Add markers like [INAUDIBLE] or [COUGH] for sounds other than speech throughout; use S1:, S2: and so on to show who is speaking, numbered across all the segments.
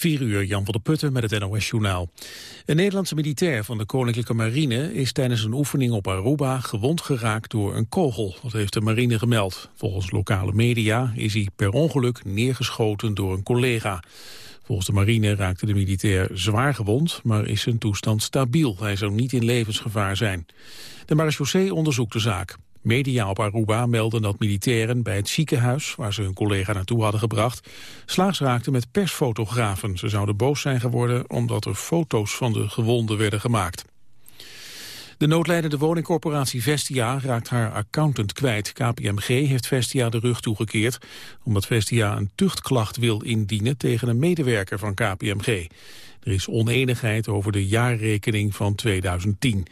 S1: 4 uur, Jan van der Putten met het NOS-journaal. Een Nederlandse militair van de Koninklijke Marine is tijdens een oefening op Aruba gewond geraakt door een kogel. Dat heeft de marine gemeld. Volgens lokale media is hij per ongeluk neergeschoten door een collega. Volgens de marine raakte de militair zwaar gewond, maar is zijn toestand stabiel. Hij zou niet in levensgevaar zijn. De marechaussee onderzoekt de zaak. Media op Aruba melden dat militairen bij het ziekenhuis... waar ze hun collega naartoe hadden gebracht... slaags raakten met persfotografen. Ze zouden boos zijn geworden omdat er foto's van de gewonden werden gemaakt. De noodlijdende woningcorporatie Vestia raakt haar accountant kwijt. KPMG heeft Vestia de rug toegekeerd... omdat Vestia een tuchtklacht wil indienen tegen een medewerker van KPMG. Er is oneenigheid over de jaarrekening van 2010.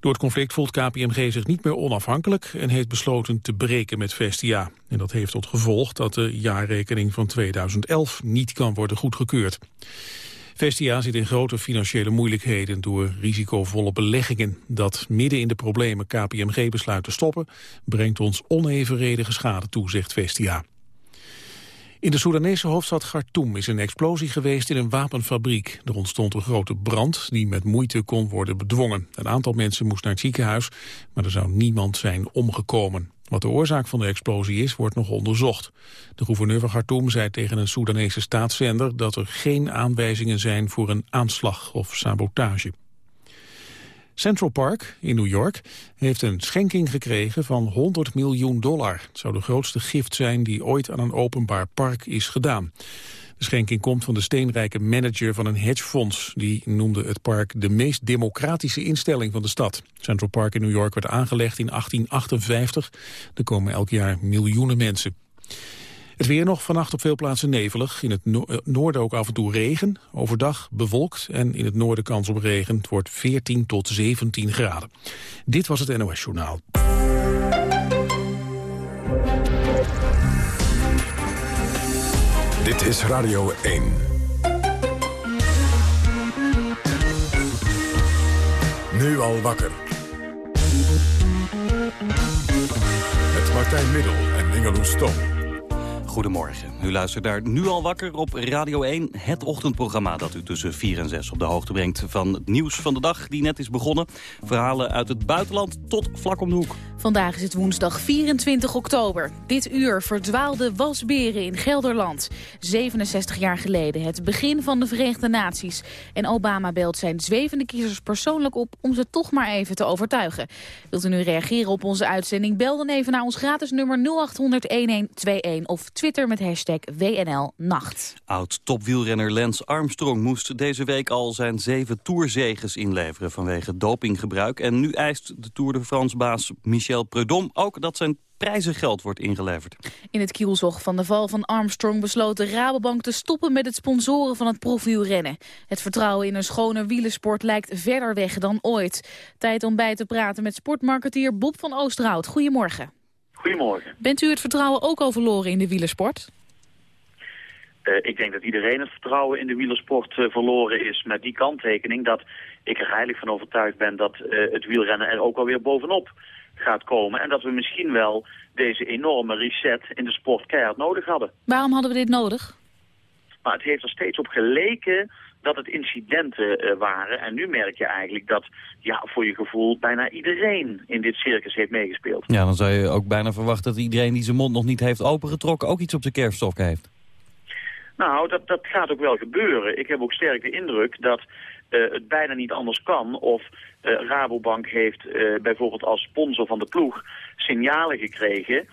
S1: Door het conflict voelt KPMG zich niet meer onafhankelijk en heeft besloten te breken met Vestia. En dat heeft tot gevolg dat de jaarrekening van 2011 niet kan worden goedgekeurd. Vestia zit in grote financiële moeilijkheden door risicovolle beleggingen. Dat midden in de problemen KPMG besluit te stoppen, brengt ons onevenredige schade toe, zegt Vestia. In de Soedanese hoofdstad Khartoum is een explosie geweest in een wapenfabriek. Er ontstond een grote brand die met moeite kon worden bedwongen. Een aantal mensen moest naar het ziekenhuis, maar er zou niemand zijn omgekomen. Wat de oorzaak van de explosie is, wordt nog onderzocht. De gouverneur van Khartoum zei tegen een Soedanese staatszender... dat er geen aanwijzingen zijn voor een aanslag of sabotage. Central Park in New York heeft een schenking gekregen van 100 miljoen dollar. Het zou de grootste gift zijn die ooit aan een openbaar park is gedaan. De schenking komt van de steenrijke manager van een hedgefonds. Die noemde het park de meest democratische instelling van de stad. Central Park in New York werd aangelegd in 1858. Er komen elk jaar miljoenen mensen. Het weer nog vannacht op veel plaatsen nevelig. In het eh, noorden ook af en toe regen. Overdag bewolkt en in het noorden kans op regen. Het wordt 14 tot 17 graden. Dit was het NOS Journaal.
S2: Dit is Radio 1. Nu al wakker. Met Martijn Middel en Ingeloes Stom.
S3: Goedemorgen. U luistert daar nu al wakker op Radio 1. Het ochtendprogramma dat u tussen 4 en 6 op de hoogte brengt... van het nieuws van de dag die net is begonnen. Verhalen uit het buitenland tot vlak om de hoek.
S4: Vandaag is het woensdag 24 oktober. Dit uur verdwaalde wasberen in Gelderland. 67 jaar geleden, het begin van de Verenigde Naties. En Obama belt zijn zwevende kiezers persoonlijk op... om ze toch maar even te overtuigen. Wilt u nu reageren op onze uitzending? Bel dan even naar ons gratis nummer 0800-1121... of Twitter met hashtag WNLNacht.
S3: Oud-topwielrenner Lance Armstrong moest deze week al zijn zeven tourzeges inleveren vanwege dopinggebruik. En nu eist de Tour de France-baas Michel Prudhomme ook dat zijn prijzengeld wordt ingeleverd.
S4: In het kielzog van de val van Armstrong besloot de Rabobank te stoppen met het sponsoren van het profielrennen. Het vertrouwen in een schone wielersport lijkt verder weg dan ooit. Tijd om bij te praten met sportmarketeer Bob van Oosterhout. Goedemorgen.
S5: Goedemorgen.
S4: Bent u het vertrouwen ook al verloren in de wielersport?
S5: Uh, ik denk dat iedereen het vertrouwen in de wielersport uh, verloren is met die kanttekening dat ik er heilig van overtuigd ben dat uh, het wielrennen er ook alweer bovenop gaat komen. En dat we misschien wel deze enorme reset in de sport keihard nodig hadden.
S4: Waarom hadden we dit nodig?
S5: Maar het heeft er steeds op geleken dat het incidenten uh, waren. En nu merk je eigenlijk dat ja, voor je gevoel bijna iedereen in dit circus heeft meegespeeld.
S3: Ja, dan zou je ook bijna verwachten dat iedereen die zijn mond nog niet heeft opengetrokken ook iets op zijn kerfstok heeft.
S5: Nou, dat, dat gaat ook wel gebeuren. Ik heb ook sterk de indruk dat uh, het bijna niet anders kan. Of uh, Rabobank heeft bijvoorbeeld als sponsor van de ploeg signalen gekregen...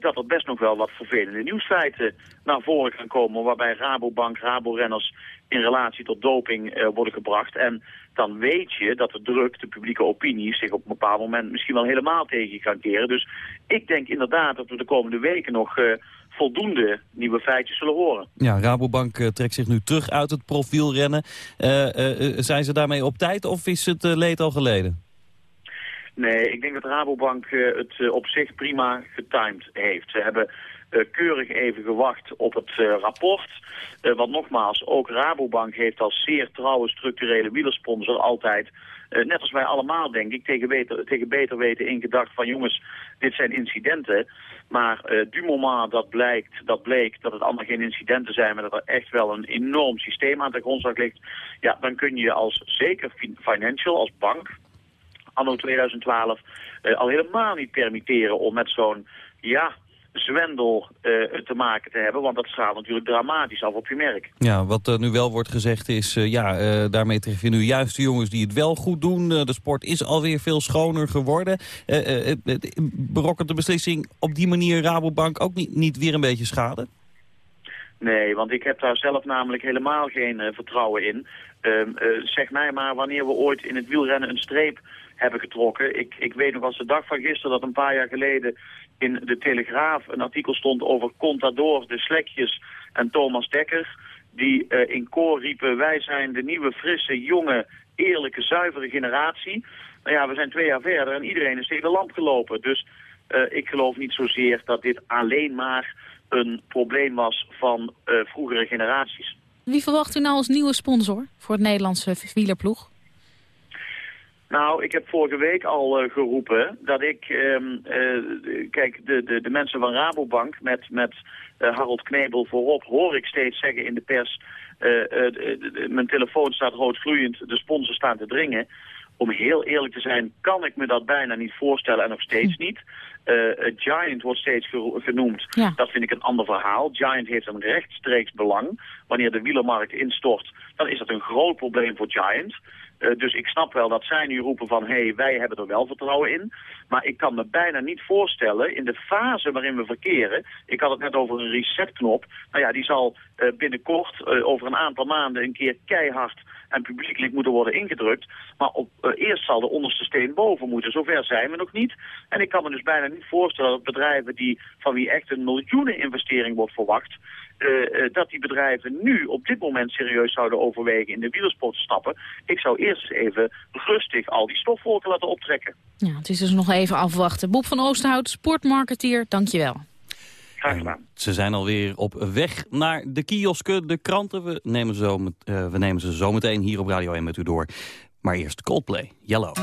S5: dat er best nog wel wat vervelende nieuwsfeiten naar voren gaan komen... waarbij Rabobank, Raborenners in relatie tot doping worden gebracht. En dan weet je dat de druk, de publieke opinie zich op een bepaald moment misschien wel helemaal tegen je kan keren. Dus ik denk inderdaad dat we de komende weken nog voldoende nieuwe feitjes zullen horen.
S3: Ja, Rabobank uh, trekt zich nu terug uit het profielrennen. Zijn ze daarmee op tijd of is het leed al geleden?
S5: Nee, ik denk dat Rabobank het op zich prima getimed heeft. Ze hebben keurig even gewacht op het rapport. want nogmaals, ook Rabobank heeft als zeer trouwe structurele wielersponsor altijd net als wij allemaal, denk ik, tegen beter, tegen beter weten in gedacht van jongens, dit zijn incidenten. Maar uh, du moment dat, blijkt, dat bleek dat het allemaal geen incidenten zijn, maar dat er echt wel een enorm systeem aan de grondslag ligt, ja, dan kun je als zeker financial, als bank, anno 2012, uh, al helemaal niet permitteren om met zo'n, ja, zwendel uh, te maken te hebben. Want dat straalt natuurlijk dramatisch af op je merk.
S3: Ja, wat uh, nu wel wordt gezegd is... Uh, ja, daarmee treffen je nu juist de jongens die het wel goed doen. de sport is alweer veel schoner geworden. berokkent de beslissing op die manier Rabobank ook niet, niet weer een beetje schade?
S5: Nee, want ik heb daar zelf namelijk helemaal geen vertrouwen in. Ehm, zeg mij maar wanneer we ooit in het wielrennen een streep hebben getrokken. Ik, ik weet nog als de dag van gisteren dat een paar jaar geleden in de Telegraaf een artikel stond over Contador, de Slekjes en Thomas Dekker. Die uh, in koor riepen, wij zijn de nieuwe, frisse, jonge, eerlijke, zuivere generatie. Nou ja, we zijn twee jaar verder en iedereen is tegen de lamp gelopen. Dus uh, ik geloof niet zozeer dat dit alleen maar een probleem was van uh, vroegere generaties.
S4: Wie verwacht u nou als nieuwe sponsor voor het Nederlandse wielerploeg?
S5: Nou, ik heb vorige week al uh, geroepen dat ik, um, uh, kijk, de, de, de mensen van Rabobank met, met uh, Harold Knebel voorop, hoor ik steeds zeggen in de pers, mijn telefoon staat roodgloeiend, de sponsors staan te dringen. Om heel eerlijk te zijn, kan ik me dat bijna niet voorstellen en nog steeds hm. niet. Giant wordt steeds genoemd. Ja. Dat vind ik een ander verhaal. Giant heeft een rechtstreeks belang. Wanneer de wielermarkt instort, dan is dat een groot probleem voor Giant. Uh, dus ik snap wel dat zij nu roepen van, hé, hey, wij hebben er wel vertrouwen in. Maar ik kan me bijna niet voorstellen, in de fase waarin we verkeren... ik had het net over een resetknop. Nou ja, die zal uh, binnenkort, uh, over een aantal maanden, een keer keihard en publiekelijk moeten worden ingedrukt. Maar op, eerst zal de onderste steen boven moeten. Zover zijn we nog niet. En ik kan me dus bijna niet voorstellen dat bedrijven die, van wie echt een miljoenen investering wordt verwacht... Uh, dat die bedrijven nu op dit moment serieus zouden overwegen in de wielersport te stappen. Ik zou eerst eens even rustig al die stofwolken laten optrekken.
S4: Ja, het is dus nog even afwachten. Bob van Oosterhout, sportmarketeer, dankjewel.
S5: Graag gedaan.
S3: Ze zijn alweer op weg naar de kiosken, de kranten. We nemen, ze zo met, uh, we nemen ze zometeen hier op Radio 1 met u door. Maar eerst Coldplay, Yellow.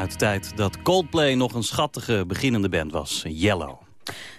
S3: Uit de tijd dat Coldplay nog een schattige beginnende band was. Yellow.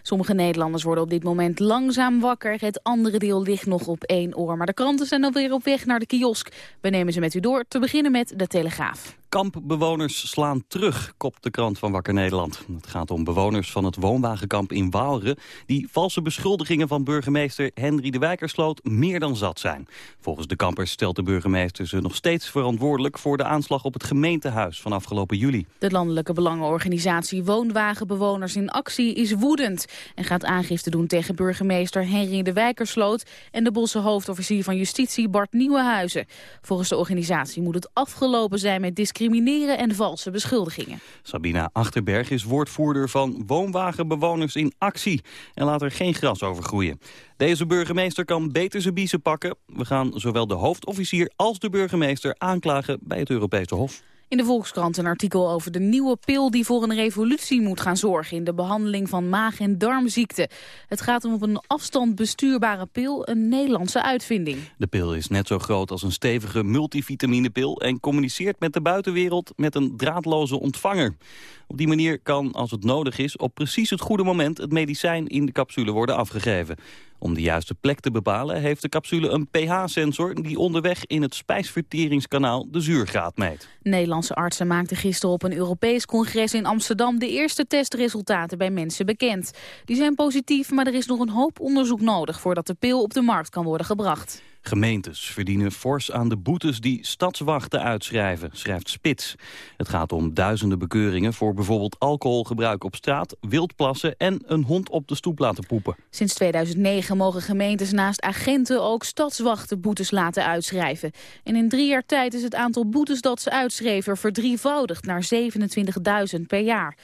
S4: Sommige Nederlanders worden op dit moment langzaam wakker. Het andere deel ligt nog op één oor. Maar de kranten zijn alweer op weg naar de kiosk. We nemen ze met u door. Te beginnen met de Telegraaf.
S3: Kampbewoners slaan terug, kopt de krant van Wakker Nederland. Het gaat om bewoners van het woonwagenkamp in Waalre... die valse beschuldigingen van burgemeester Henry de Wijkersloot meer dan zat zijn. Volgens de kampers stelt de burgemeester ze nog steeds verantwoordelijk... voor de aanslag op het gemeentehuis van afgelopen juli.
S4: De landelijke belangenorganisatie Woonwagenbewoners in Actie is woedend... en gaat aangifte doen tegen burgemeester Henry de Wijkersloot... en de Bosse hoofdofficier van Justitie Bart Nieuwenhuizen. Volgens de organisatie moet het afgelopen zijn met discriminatie discrimineren en valse beschuldigingen.
S3: Sabina Achterberg is woordvoerder van woonwagenbewoners in actie en laat er geen gras over groeien. Deze burgemeester kan beter zijn biezen pakken. We gaan zowel de hoofdofficier als de burgemeester aanklagen bij het Europese Hof.
S4: In de Volkskrant een artikel over de nieuwe pil die voor een revolutie moet gaan zorgen in de behandeling van maag- en darmziekten. Het gaat om een afstand bestuurbare pil, een Nederlandse uitvinding.
S3: De pil is net zo groot als een stevige multivitaminepil en communiceert met de buitenwereld met een draadloze ontvanger. Op die manier kan, als het nodig is, op precies het goede moment het medicijn in de capsule worden afgegeven. Om de juiste plek te bepalen heeft de capsule een pH-sensor... die onderweg in het spijsverteringskanaal de zuurgraad meet.
S4: Nederlandse artsen maakten gisteren op een Europees congres in Amsterdam... de eerste testresultaten bij mensen bekend. Die zijn positief, maar er is nog een hoop onderzoek nodig... voordat de pil op de markt kan worden gebracht.
S3: Gemeentes verdienen fors aan de boetes die stadswachten uitschrijven, schrijft Spits. Het gaat om duizenden bekeuringen voor bijvoorbeeld alcoholgebruik op straat, wildplassen en een hond op de stoep laten poepen.
S4: Sinds 2009 mogen gemeentes naast agenten ook stadswachten boetes laten uitschrijven. En in drie jaar tijd is het aantal boetes dat ze uitschreven verdrievoudigd naar 27.000 per jaar.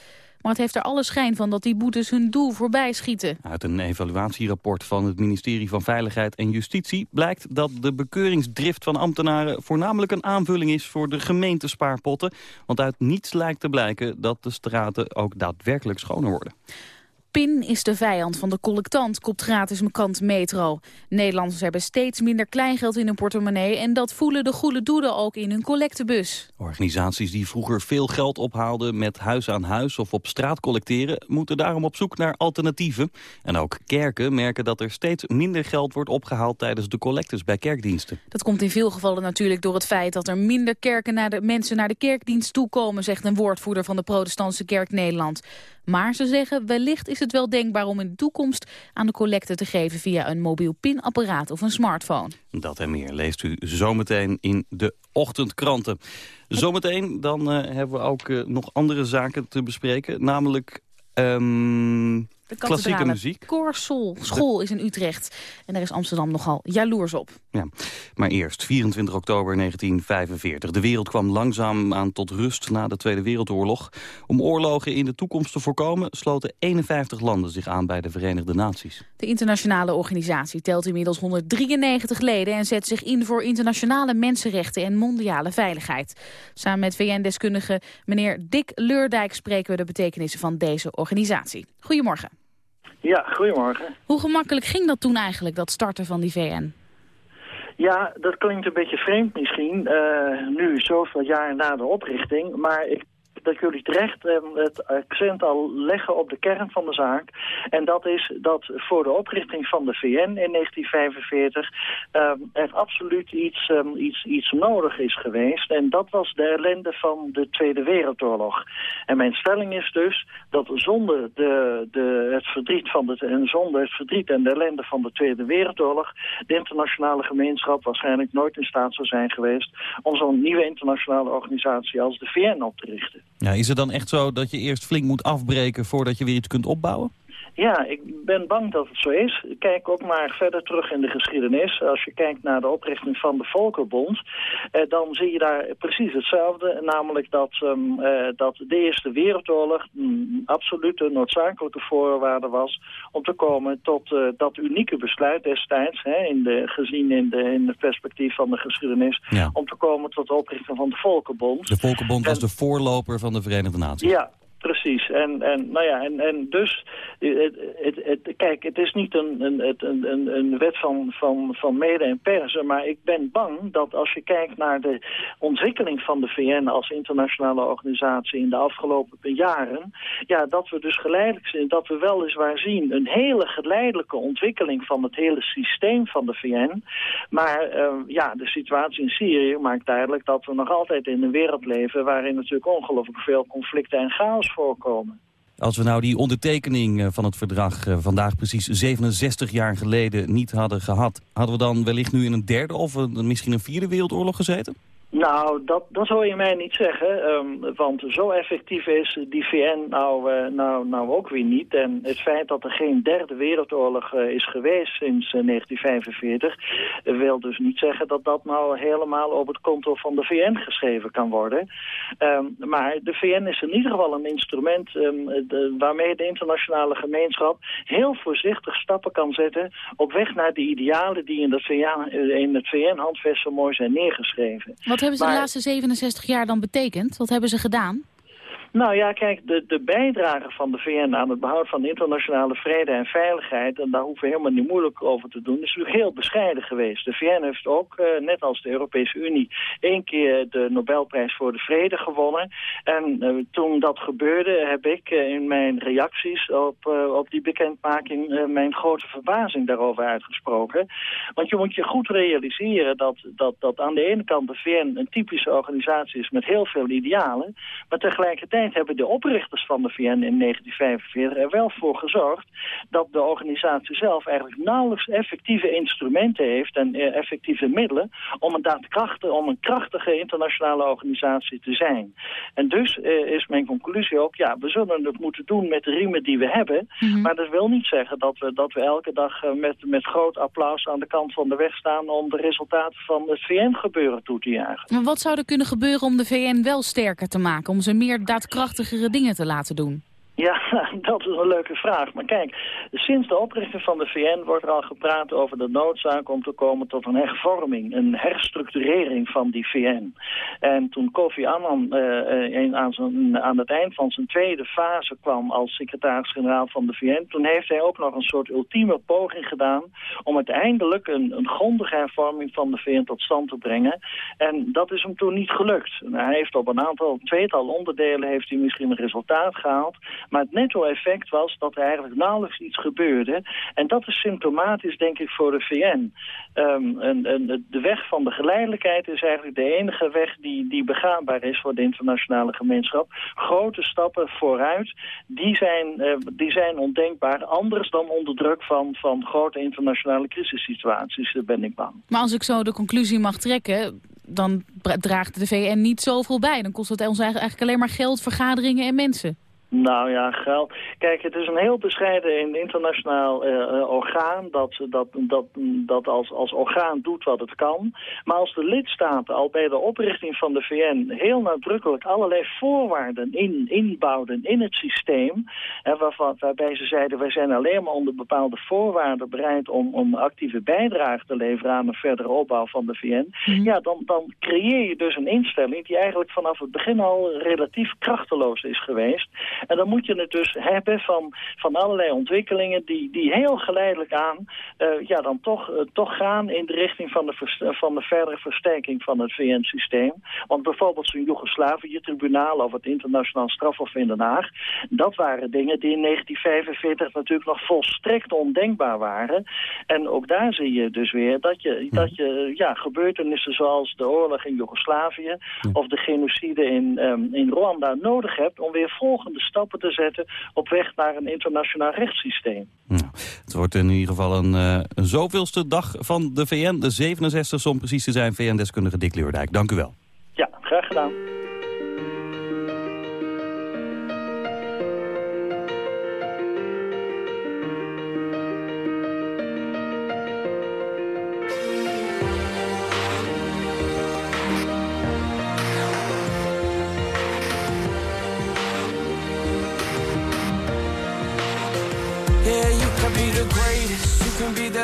S4: Maar het heeft er alle schijn van dat die boetes hun doel voorbij schieten.
S3: Uit een evaluatierapport van het ministerie van Veiligheid en Justitie... blijkt dat de bekeuringsdrift van ambtenaren voornamelijk een aanvulling is... voor de gemeentespaarpotten. Want uit niets lijkt te blijken dat de straten ook daadwerkelijk schoner worden.
S4: PIN is de vijand van de collectant, kopt gratis kant Metro. Nederlanders hebben steeds minder kleingeld in hun portemonnee... en dat voelen de goede doeden ook in hun collectebus.
S3: Organisaties die vroeger veel geld ophaalden met huis aan huis of op straat collecteren... moeten daarom op zoek naar alternatieven. En ook kerken merken dat er steeds minder geld wordt opgehaald... tijdens de collectes bij kerkdiensten.
S4: Dat komt in veel gevallen natuurlijk door het feit... dat er minder kerken naar de, mensen naar de kerkdienst toekomen... zegt een woordvoerder van de protestantse kerk Nederland. Maar ze zeggen, wellicht is het wel denkbaar om in de toekomst aan de collecte te geven via een mobiel pinapparaat of een smartphone.
S3: Dat en meer leest u zometeen in de ochtendkranten. Zometeen dan uh, hebben we ook uh, nog andere zaken te bespreken, namelijk... Um,
S4: de
S3: klassieke muziek.
S4: Korsel school is in Utrecht. En daar is Amsterdam nogal jaloers op.
S3: Ja, maar eerst, 24 oktober 1945. De wereld kwam langzaam aan tot rust na de Tweede Wereldoorlog. Om oorlogen in de toekomst te voorkomen... sloten 51 landen zich aan bij de Verenigde Naties.
S4: De internationale organisatie telt inmiddels 193 leden... en zet zich in voor internationale mensenrechten en mondiale veiligheid. Samen met VN-deskundige meneer Dick Leurdijk... spreken we de betekenissen van deze organisatie. Goedemorgen.
S6: Ja, goedemorgen.
S4: Hoe gemakkelijk ging dat toen eigenlijk, dat starten van die VN?
S6: Ja, dat klinkt een beetje vreemd misschien, uh, nu zoveel jaren na de oprichting. Maar ik dat jullie terecht uh, het accent al leggen op de kern van de zaak. En dat is dat voor de oprichting van de VN in 1945 er absoluut iets, um, iets, iets nodig is geweest. En dat was de ellende van de Tweede Wereldoorlog. En mijn stelling is dus dat zonder de, de, het verdriet van de, en zonder het verdriet en de ellende van de Tweede Wereldoorlog de internationale gemeenschap waarschijnlijk nooit in staat zou zijn geweest om zo'n nieuwe internationale organisatie als de VN op te richten.
S3: Ja, is het dan echt zo dat je eerst flink moet afbreken voordat je weer iets kunt opbouwen?
S6: Ja, ik ben bang dat het zo is. Kijk ook maar verder terug in de geschiedenis. Als je kijkt naar de oprichting van de Volkerbond, eh, dan zie je daar precies hetzelfde. Namelijk dat, um, eh, dat de Eerste Wereldoorlog een absolute noodzakelijke voorwaarde was om te komen tot uh, dat unieke besluit destijds, hè, in de, gezien in, de, in het perspectief van de geschiedenis,
S3: Ja.
S6: om te komen tot de oprichting van de Volkerbond.
S3: De Volkenbond was de voorloper van de Verenigde Naties.
S6: Ja, precies. En, en, nou ja, en, en dus, het, het, het, kijk, het is niet een, een, een, een wet van, van, van mede en persen, maar ik ben bang dat als je kijkt naar de ontwikkeling van de VN als internationale organisatie in de afgelopen jaren, ja, dat we dus geleidelijk zijn, dat we weliswaar zien een hele geleidelijke ontwikkeling van het hele systeem van de VN, maar eh, ja, de situatie in Syrië maakt duidelijk dat we nog altijd in een wereld leven waarin natuurlijk ongelooflijk veel conflicten en chaos voorkomen.
S3: Als we nou die ondertekening eh, van het verdrag eh, vandaag precies 67 jaar geleden niet hadden gehad... hadden we dan wellicht nu in een derde of een, misschien een vierde wereldoorlog gezeten?
S6: Nou, dat, dat hoor je mij niet zeggen, ehm, want zo effectief is die VN nou, eh, nou, nou ook weer niet. En het feit dat er geen derde wereldoorlog eh, is geweest sinds eh, 1945... eh, wil dus niet zeggen dat dat nou helemaal op het konto van de VN geschreven kan worden. Ehm, maar de VN is in ieder geval een instrument ehm, waarmee de internationale gemeenschap... heel voorzichtig stappen kan zetten op weg naar de idealen die in, de VN, in het VN-handvest zo mooi zijn neergeschreven.
S4: Hebben ze de laatste 67 jaar dan betekend? Wat hebben ze gedaan?
S6: Nou ja, kijk, de, de bijdrage van de VN aan het behoud van internationale vrede en veiligheid, en daar hoeven we helemaal niet moeilijk over te doen, is natuurlijk heel bescheiden geweest. De VN heeft ook, eh, net als de Europese Unie, één keer de Nobelprijs voor de Vrede gewonnen. En eh, toen dat gebeurde, heb ik eh, in mijn reacties op, op die bekendmaking mijn grote verbazing daarover uitgesproken. Want je moet je goed realiseren dat, dat, dat aan de ene kant de VN een typische organisatie is met heel veel idealen, maar tegelijkertijd hebben de oprichters van de VN in 1945 er wel voor gezorgd dat de organisatie zelf eigenlijk nauwelijks effectieve instrumenten heeft en eh, effectieve middelen om een daadkrachtige, om een krachtige internationale organisatie te zijn. En dus eh, is mijn conclusie ook, ja, we zullen het moeten doen met de riemen die we hebben,
S4: Mhm.
S6: maar dat wil niet zeggen dat we, dat we elke dag eh, met, met groot applaus aan de kant van de weg staan om de resultaten van het VN-gebeuren toe te juichen.
S4: Maar wat zou er kunnen gebeuren om de VN wel sterker te maken? Om ze meer daadkrachtigere dingen te laten doen?
S6: Ja, [LAUGHS] dat is een leuke vraag. Maar kijk, sinds de oprichting van de VN wordt er al gepraat over de noodzaak om te komen tot een hervorming, een herstructurering van die VN. En toen Kofi Annan eh, eh, aan, aan het eind van zijn tweede fase kwam als secretaris-generaal van de VN, toen heeft hij ook nog een soort ultieme poging gedaan om uiteindelijk een, een grondige hervorming van de VN tot stand te brengen. En dat is hem toen niet gelukt. Hij heeft op een aantal, tweetal onderdelen heeft hij misschien een resultaat gehaald, maar het netto-effect was dat er eigenlijk nauwelijks iets gebeurde. En dat is symptomatisch, denk ik, voor de VN. Ehm, en, en de weg van de geleidelijkheid is eigenlijk de enige weg die, die begaanbaar is voor de internationale gemeenschap. Grote stappen vooruit, die zijn, eh, die zijn ondenkbaar. Anders dan onder druk van, van grote internationale crisissituaties, daar ben ik bang.
S4: Maar als ik zo de conclusie mag trekken, dan draagt de VN niet zoveel bij. Dan kost het ons eigenlijk alleen maar geld, vergaderingen en mensen.
S6: Nou ja, geld. Kijk, het is een heel bescheiden internationaal eh, eh, orgaan dat, dat, dat, dat als, als orgaan doet wat het kan. Maar als de lidstaten al bij de oprichting van de VN heel nadrukkelijk allerlei voorwaarden in, inbouwden in het systeem, hè, waarvan, waarbij ze zeiden wij zijn alleen maar onder bepaalde voorwaarden bereid om, om actieve bijdrage te leveren aan een verdere opbouw van de VN, ja, dan, dan creëer je dus een instelling die eigenlijk vanaf het begin al relatief krachteloos is geweest. En dan moet je het dus hebben van, van allerlei ontwikkelingen die, die heel geleidelijk aan ja, dan toch, toch gaan in de richting van de, van de verdere versterking van het VN-systeem. Want bijvoorbeeld zo'n Joegoslavië-tribunaal of het internationaal strafhof in Den Haag, dat waren dingen die in 1945 natuurlijk nog volstrekt ondenkbaar waren. En ook daar zie je dus weer dat je, dat je ja, gebeurtenissen zoals de oorlog in Joegoslavië of de genocide in, um, in Rwanda nodig hebt om weer volgende stappen te zetten op weg naar een internationaal rechtssysteem.
S3: het wordt in ieder geval een, uh, een zoveelste dag van de VN, de 67 om precies te zijn, VN-deskundige Dick Leurdijk. Dank u wel.
S6: Ja, graag gedaan.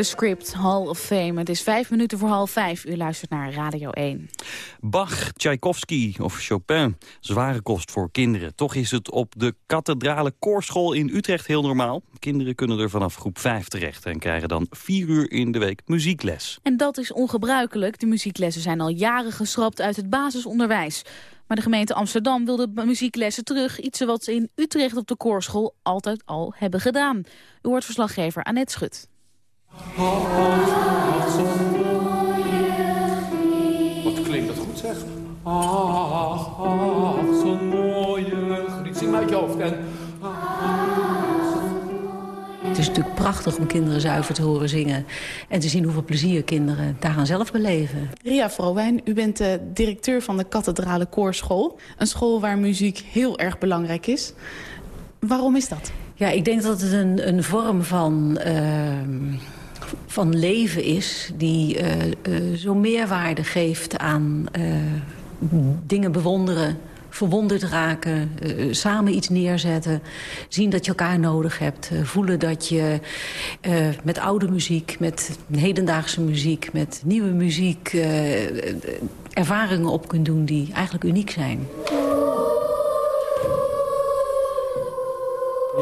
S4: De script Hall of Fame. Het is vijf minuten voor half vijf. U luistert naar Radio 1.
S3: Bach, Tchaikovsky of Chopin. Zware kost voor kinderen. Toch is het op de kathedrale koorschool in Utrecht heel normaal. Kinderen kunnen er vanaf groep 5 terecht en krijgen dan vier uur in de week muziekles.
S4: En dat is ongebruikelijk. De muzieklessen zijn al jaren geschrapt uit het basisonderwijs. Maar de gemeente Amsterdam wil de muzieklessen terug. Iets wat ze in Utrecht op de koorschool altijd al hebben gedaan. U hoort verslaggever Annette Schut.
S7: Wat klinkt dat goed zeg. Ach, ach, zo'n mooie griet. Zing maar uit je hoofd. En...
S8: Het is natuurlijk prachtig om kinderen zuiver te horen zingen... en te zien hoeveel plezier kinderen daaraan zelf beleven.
S9: Ria Vrowijn, u bent de directeur van de Kathedrale Koorschool. Een school waar muziek heel erg belangrijk is. Waarom is dat?
S8: Ja, ik denk dat het een, een vorm van... ehm, van leven is... die eh, zo'n meerwaarde geeft aan eh, dingen bewonderen verwonderd raken, samen iets neerzetten... zien dat je elkaar nodig hebt, voelen dat je met oude muziek... met hedendaagse muziek, met nieuwe muziek... ervaringen op kunt doen die eigenlijk uniek zijn.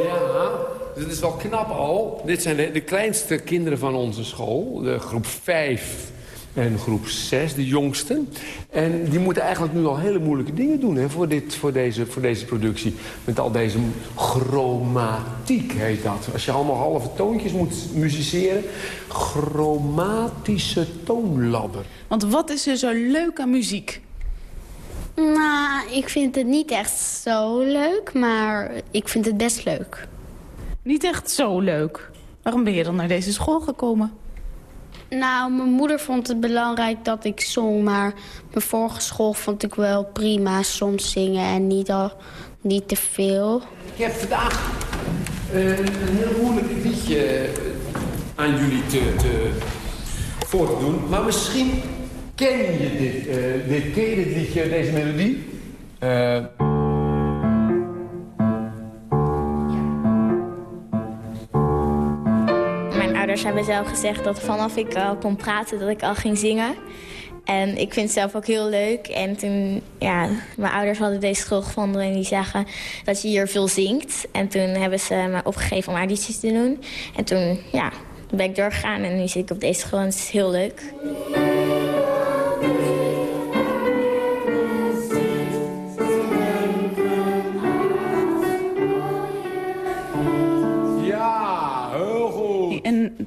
S7: Ja, dus het is wel knap al. Dit zijn de, de kleinste kinderen van onze school. De groep 5 en groep 6, de jongsten. En die moeten eigenlijk nu al hele moeilijke dingen doen hè, voor, dit, voor, deze, voor deze productie. Met al deze chromatiek heet dat. Als je allemaal halve toontjes moet musiceren. Chromatische toonladder.
S9: Want wat is er zo leuk aan muziek?
S10: Nou, ik vind het niet echt zo leuk, maar ik vind het best leuk.
S9: Niet echt zo leuk. Waarom ben je dan naar deze school gekomen?
S10: Nou, mijn moeder vond het belangrijk dat ik zong, maar mijn vorige school vond ik wel prima soms zingen en niet, al, niet te veel.
S7: Ik heb vandaag eh, een heel moeilijk liedje eh, aan jullie te, te, voor te doen. Maar misschien ken je dit, eh, dit, ken je dit liedje, deze melodie? Eh,
S11: ouders hebben zelf gezegd dat vanaf ik al kon praten dat ik al ging zingen. En ik vind het zelf ook heel leuk. En toen, ja, mijn ouders hadden deze school gevonden en die zeggen dat je hier veel zingt. En toen hebben ze me opgegeven om audities te doen. En toen, ja, ben ik doorgegaan en nu zit ik op deze school en het is heel leuk.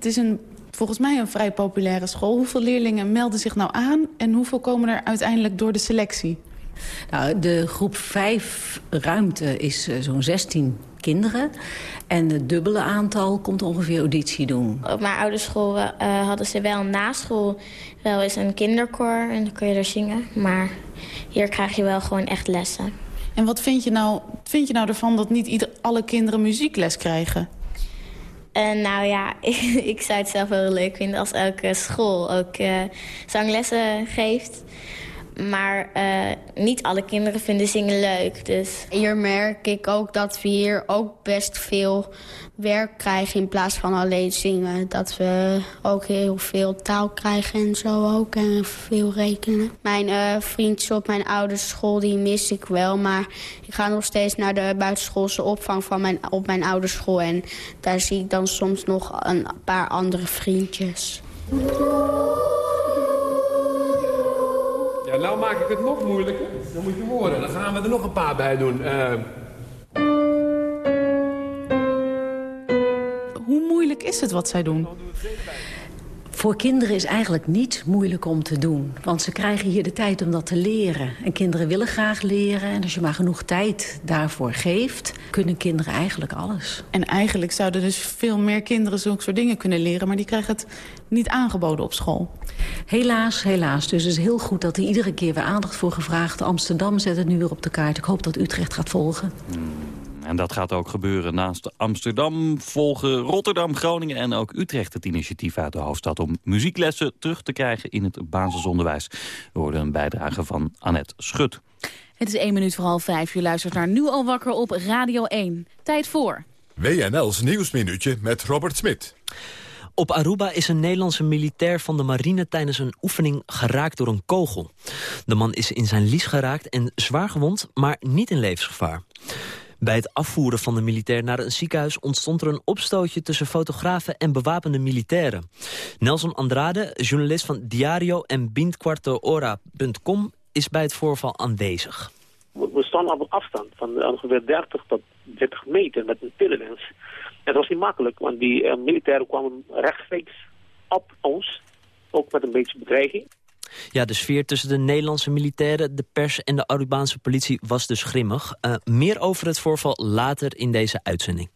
S9: Het is een, volgens mij een vrij populaire school. Hoeveel leerlingen melden zich nou aan en hoeveel komen er uiteindelijk door de selectie?
S8: Nou, de groep 5 ruimte is eh, zo'n 16 kinderen. En het dubbele aantal komt ongeveer auditie doen.
S11: Op mijn oude school eh, hadden ze wel na school wel eens een kinderkoor en dan kun je er zingen. Maar hier krijg je wel gewoon echt lessen.
S9: En wat vind je nou, vind je nou ervan dat niet ieder, alle kinderen muziekles krijgen?
S11: En nou ja, ik, [LAUGHS] ik zou het zelf heel leuk vinden als elke school ook eh, zanglessen geeft. Maar eh, niet alle kinderen vinden zingen leuk, dus...
S10: Hier merk ik ook dat we hier ook best veel werk krijgen in plaats van alleen zingen. Dat we ook heel veel taal krijgen en zo ook en veel rekenen. Mijn eh, vriendjes op mijn oude school, die mis ik wel. Maar ik ga nog steeds naar de buitenschoolse opvang van mijn, op mijn oude school. En daar zie ik dan soms nog een paar andere vriendjes.
S7: Ja, nou maak ik het nog moeilijker. Dan moet je horen. Dan gaan we er nog een paar bij doen. Eh,
S9: is het wat zij doen?
S8: Voor kinderen is eigenlijk niet moeilijk om te doen. Want ze krijgen hier de tijd om dat te leren. En kinderen willen graag leren. En als je maar genoeg tijd daarvoor geeft... kunnen kinderen eigenlijk alles.
S9: En eigenlijk zouden dus veel meer kinderen zulke soort dingen kunnen leren... maar die krijgen het niet aangeboden op school.
S8: Helaas, helaas. Dus het is heel goed dat er iedere keer weer aandacht voor gevraagd. Amsterdam zet het nu weer op de kaart. Ik hoop dat Utrecht gaat volgen.
S3: En dat gaat ook gebeuren. Naast Amsterdam volgen Rotterdam, Groningen en ook Utrecht het initiatief uit de hoofdstad om muzieklessen terug te krijgen in het basisonderwijs. We hoorden een bijdrage van Annette Schut.
S4: Het is één minuut voor half vijf. U luistert naar Nu al wakker op Radio 1. Tijd voor.
S2: WNL's Nieuwsminuutje met Robert Smit.
S12: Op Aruba is een Nederlandse militair van de marine tijdens een oefening geraakt door een kogel. De man is in zijn lies geraakt en zwaar gewond, maar niet in levensgevaar. Bij het afvoeren van de militair naar een ziekenhuis ontstond er een opstootje tussen fotografen en bewapende militairen. Nelson Andrade, journalist van Diario en Bindquartohora.com, is bij het voorval aanwezig.
S13: We stonden op een afstand van ongeveer 30 tot 30 meter met een pillenlens. Het was niet makkelijk, want die eh, militairen kwamen rechtstreeks op ons. Ook met een beetje bedreiging.
S12: Ja, de sfeer tussen de Nederlandse militairen, de pers en de Arubaanse politie was dus grimmig. Eh, meer over het voorval later in deze uitzending.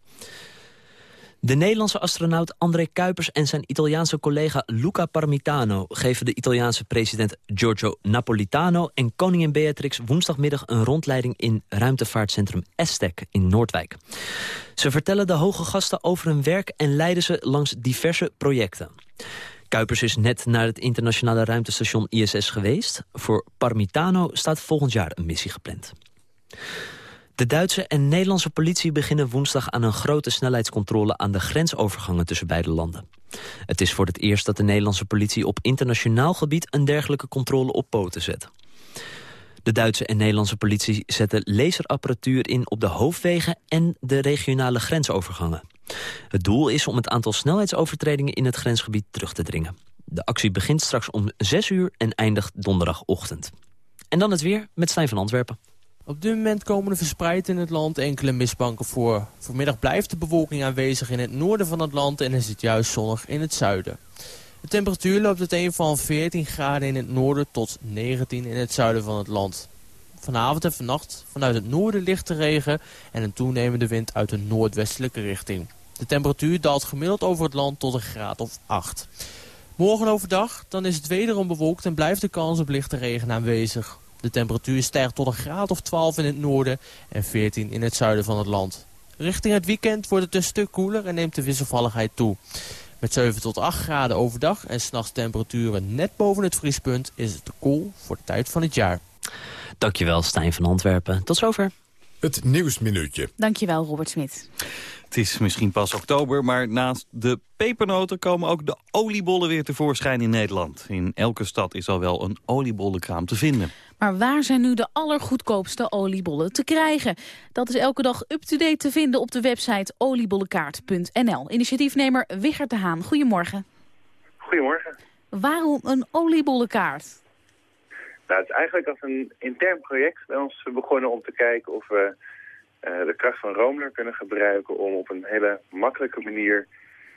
S12: De Nederlandse astronaut André Kuipers en zijn Italiaanse collega Luca Parmitano... geven de Italiaanse president Giorgio Napolitano en koningin Beatrix... woensdagmiddag een rondleiding in ruimtevaartcentrum Estec in Noordwijk. Ze vertellen de hoge gasten over hun werk en leiden ze langs diverse projecten. Kuipers is net naar het internationale ruimtestation ISS geweest. Voor Parmitano staat volgend jaar een missie gepland. De Duitse en Nederlandse politie beginnen woensdag aan een grote snelheidscontrole aan de grensovergangen tussen beide landen. Het is voor het eerst dat de Nederlandse politie op internationaal gebied een dergelijke controle op poten zet. De Duitse en Nederlandse politie zetten laserapparatuur in op de hoofdwegen en de regionale grensovergangen. Het doel is om het aantal snelheidsovertredingen in het grensgebied terug te dringen. De actie begint straks om 6 uur en eindigt donderdagochtend. En dan het weer met Stijn van Antwerpen.
S14: Op dit moment komen er verspreid in het land enkele mistbanken voor. Vanmiddag blijft de bewolking aanwezig in het noorden van het land en is het juist zonnig in het zuiden. De temperatuur loopt uiteen van 14 graden in het noorden tot 19 in het zuiden van het land. Vanavond en vannacht vanuit het noorden lichte regen en een toenemende wind uit de noordwestelijke richting. De temperatuur daalt gemiddeld over het land tot een graad of 8. Morgen overdag dan is het wederom bewolkt en blijft de kans op lichte regen aanwezig. De temperatuur stijgt tot een graad of 12 in het noorden en 14 in het zuiden van het land. Richting het weekend wordt het een stuk koeler en neemt de wisselvalligheid toe. Met 7 tot 8 graden overdag en s'nachts temperaturen net boven het vriespunt is het te koel voor de tijd van het jaar.
S12: Dankjewel Stijn van Antwerpen. Tot zover.
S2: Het Nieuwsminuutje.
S4: Dankjewel, Robert Smit.
S3: Het is misschien pas oktober, maar naast de pepernoten komen ook de oliebollen weer tevoorschijn in Nederland. In elke stad is al wel een oliebollenkraam te vinden.
S4: Maar waar zijn nu de allergoedkoopste oliebollen te krijgen? Dat is elke dag up-to-date te vinden op de website oliebollenkaart.nl. Initiatiefnemer Wigert de Haan, goedemorgen.
S15: Goedemorgen.
S4: Waarom een oliebollenkaart?
S15: Nou, het is eigenlijk als een intern project bij ons begonnen om te kijken of we eh, de kracht van Roomler kunnen gebruiken om op een hele makkelijke manier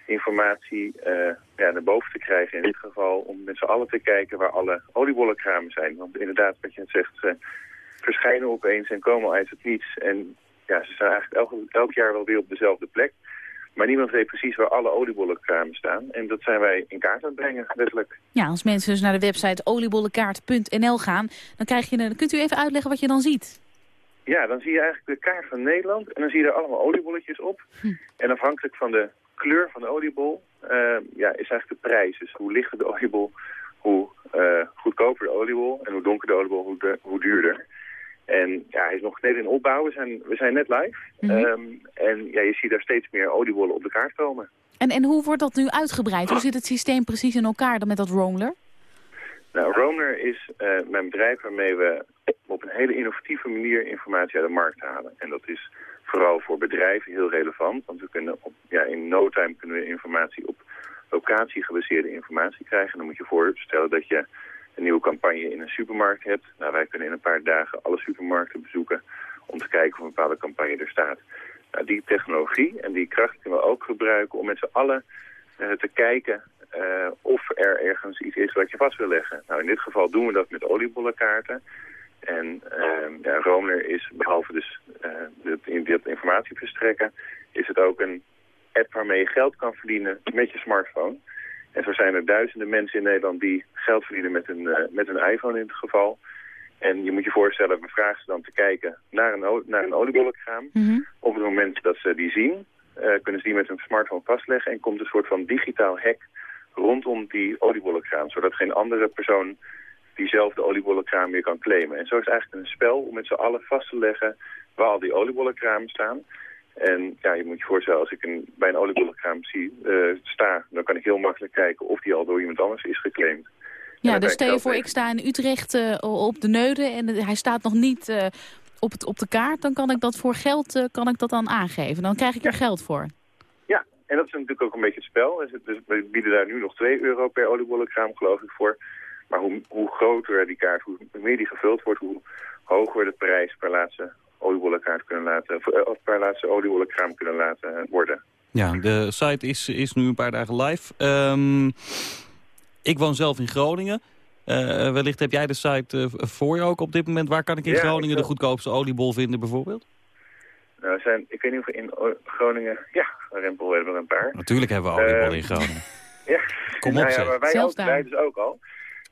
S15: informatie eh, ja, naar boven te krijgen. In dit geval om met z'n allen te kijken waar alle oliebollenkramen zijn. Want inderdaad, wat je net zegt, ze verschijnen opeens en komen uit het niets. En ja, ze staan eigenlijk elk, elk jaar wel weer op dezelfde plek. Maar niemand weet precies waar alle oliebollenkramen staan. En dat zijn wij in kaart aan het brengen, letterlijk.
S4: Ja, als mensen dus naar de website oliebollenkaart.nl gaan... dan, krijg je een, kunt u even uitleggen wat je dan ziet.
S15: Ja, dan zie je eigenlijk de kaart van Nederland en dan zie je er allemaal oliebolletjes op. En afhankelijk van de kleur van de oliebol eh, ja, is eigenlijk de prijs. Dus hoe lichter de oliebol, hoe eh, goedkoper de oliebol. En hoe donkerder de oliebol, hoe, de, hoe duurder. En ja, hij is nog net in opbouw. We zijn, we zijn net live. Ehm, en ja, je ziet daar steeds meer oliebollen op de kaart komen.
S4: En, en hoe wordt dat nu uitgebreid? Hoe zit het systeem precies in elkaar dan met dat Roamler?
S15: Nou, Roner is eh, mijn bedrijf waarmee we op een hele innovatieve manier informatie uit de markt halen. En dat is vooral voor bedrijven heel relevant, want we kunnen op, ja, in no time kunnen we informatie op locatie gebaseerde informatie krijgen. Dan moet je voorstellen dat je een nieuwe campagne in een supermarkt hebt. Nou, wij kunnen in een paar dagen alle supermarkten bezoeken om te kijken of een bepaalde campagne er staat. Nou, die technologie en die kracht kunnen we ook gebruiken om met z'n allen eh, te kijken eh, of er ergens iets is wat je vast wil leggen. Nou, in dit geval doen we dat met oliebollenkaarten. En uh, ja, Roomler is, behalve dus uh, dit, dit informatie verstrekken, is het ook een app waarmee je geld kan verdienen met je smartphone. En zo zijn er duizenden mensen in Nederland die geld verdienen met een, uh, met een iPhone in het geval. En je moet je voorstellen, we vragen ze dan te kijken naar een, naar een oliebollenkraam. Op het moment dat ze die zien, uh, kunnen ze die met hun smartphone vastleggen en komt een soort van digitaal hek rondom die oliebollenkraam, zodat geen andere persoon diezelfde oliebollenkraam weer kan claimen. En zo is het eigenlijk een spel om met z'n allen vast te leggen waar al die oliebollenkramen staan. En ja, je moet je voorstellen, als ik een, bij een oliebollenkraam zie, uh, sta, dan kan ik heel makkelijk kijken of die al door iemand anders is geclaimd.
S4: Ja, dus stel je voor, ik sta in Utrecht uh, op de Neude en hij staat nog niet uh, op, het, op de kaart, dan kan ik dat voor geld kan ik dat dan aangeven. Dan krijg ik er geld voor.
S15: Ja, en dat is natuurlijk ook een beetje het spel. Dus we bieden daar nu nog 2 euro per oliebollenkraam, geloof ik, voor. Maar hoe, hoe groter die kaart, hoe meer die gevuld wordt, hoe hoger de prijs per laatste oliebollenkaart kunnen laten, of per laatste oliebollenkraam kunnen laten worden.
S3: Ja, de site is, is nu een paar dagen live. Um, ik woon zelf in Groningen. Uh, wellicht heb jij de site uh, voor je ook op dit moment. Waar kan ik in ja, Groningen ik de goedkoopste oliebol vinden bijvoorbeeld?
S15: Nou, zijn, ik weet niet of we in Groningen... Ja, Rempel hebben er een paar.
S3: Natuurlijk hebben we oliebollen in
S15: Ehm,
S3: Groningen. [LAUGHS]
S15: Ja,
S3: Kom op,
S15: nou ja,
S3: zeg.
S15: maar wij,
S4: Zelfs
S15: ook,
S4: daar.
S15: wij dus ook al.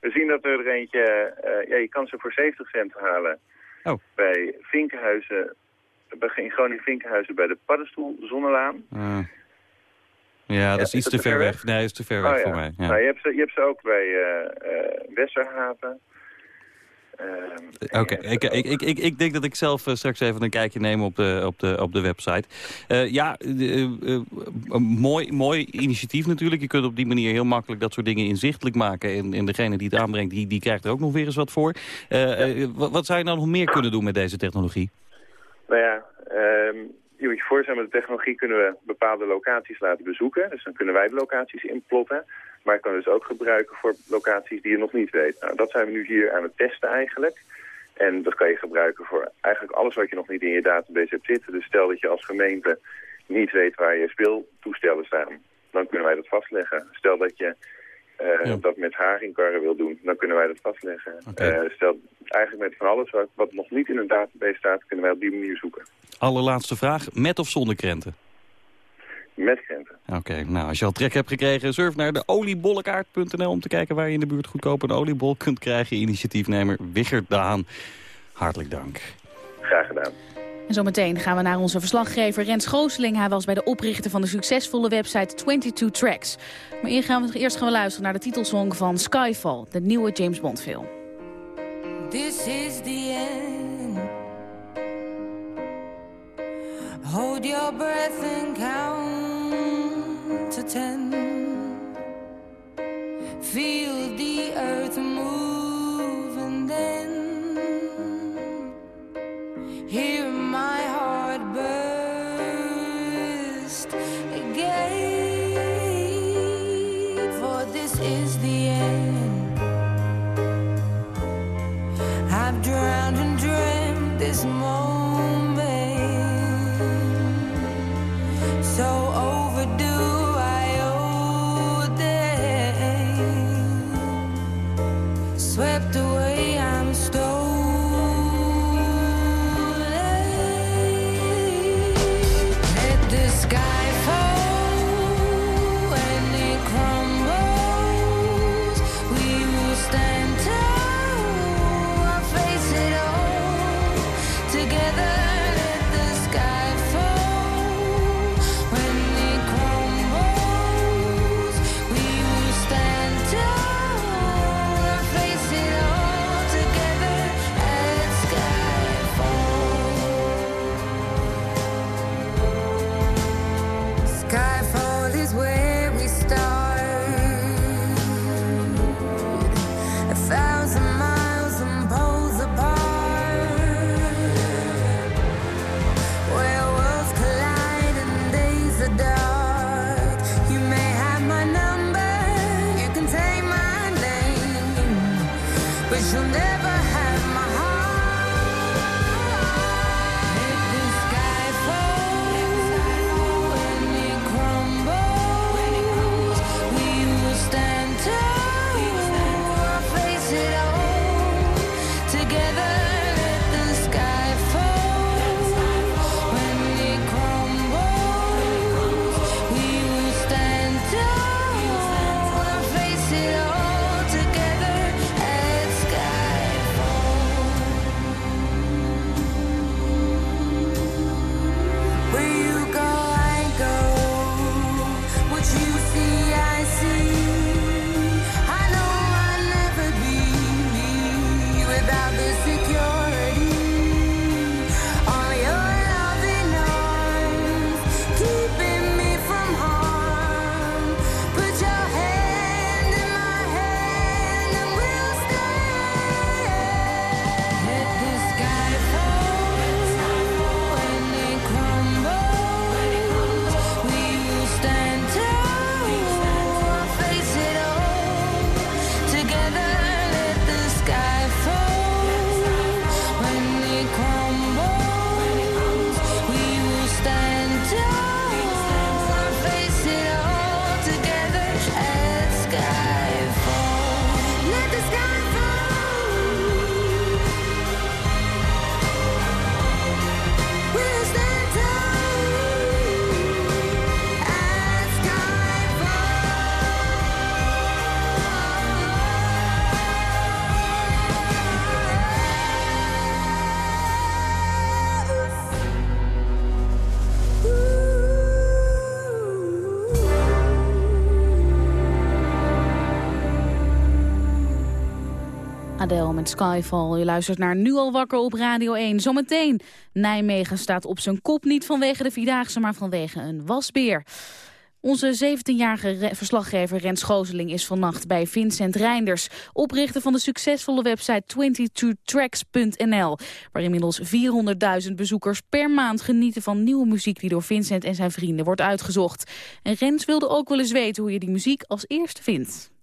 S15: We zien dat er er eentje... eh, ja, je kan ze voor 70 cent halen.
S3: Oh.
S15: Bij Vinkenhuizen... bij- In Groningen Vinkenhuizen bij de Paddenstoel Zonnelaan.
S3: Eh, ja, dat is
S15: is
S3: iets te ver weg.
S15: weg?
S3: Nee, is te ver weg
S15: Oh, ja.
S3: voor mij. Ja.
S15: Nou, je, hebt ze, je hebt ze ook bij Westerhaven. Ehm,
S3: Oké, ik, ik, ik, ik, ik denk dat ik zelf eh, straks even een kijkje neem op de, op de, op de website. Eh, ja, eh, eh, een mooi, mooi initiatief natuurlijk. Je kunt op die manier heel makkelijk dat soort dingen inzichtelijk maken. En, en degene die het aanbrengt, die, die krijgt er ook nog weer eens wat voor. Eh, eh, wat, wat zou je nou nog meer kunnen doen met deze technologie?
S15: Nou ja, voorstellen, met de technologie kunnen we bepaalde locaties laten bezoeken. Dus dan kunnen wij de locaties inplotten. Maar je kan dus ook gebruiken voor locaties die je nog niet weet. Nou, dat zijn we nu hier aan het testen eigenlijk. En dat kan je gebruiken voor eigenlijk alles wat je nog niet in je database hebt zitten. Dus stel dat je als gemeente niet weet waar je speeltoestellen staan. Dan kunnen wij dat vastleggen. Stel dat je eh, dat met haringkarren wil doen, dan kunnen wij dat vastleggen. Eh, stel eigenlijk met van alles wat, wat nog niet in een database staat, kunnen wij op die manier zoeken.
S3: Allerlaatste vraag, met of zonder krenten?
S15: Met krenten.
S3: Oké, nou als je al trek hebt gekregen, surf naar de oliebollenkaart.nl om te kijken waar je in de buurt goedkoop een oliebol kunt krijgen. Initiatiefnemer Wichert Daan, hartelijk dank.
S15: Graag gedaan.
S4: En zometeen gaan we naar onze verslaggever Rens Gooseling. Hij was bij de oprichter van de succesvolle website 22 Tracks. Maar eerst gaan we, eerst gaan we luisteren naar de titelsong van Skyfall, de nieuwe James Bond film.
S16: This is the end. Hold your breath and count to ten. Feel the earth move and then hear moment.
S4: Met Skyfall. Je luistert naar Nu al wakker op Radio 1. Zometeen. Nijmegen staat op zijn kop niet vanwege de Vierdaagse, maar vanwege een wasbeer. Onze 17-jarige re- verslaggever Rens Gooseling is vannacht bij Vincent Reinders, oprichter van de succesvolle website 22tracks.nl, waar inmiddels 400.000 bezoekers per maand genieten van nieuwe muziek die door Vincent en zijn vrienden wordt uitgezocht. En Rens wilde ook wel eens weten hoe je die muziek als eerste vindt.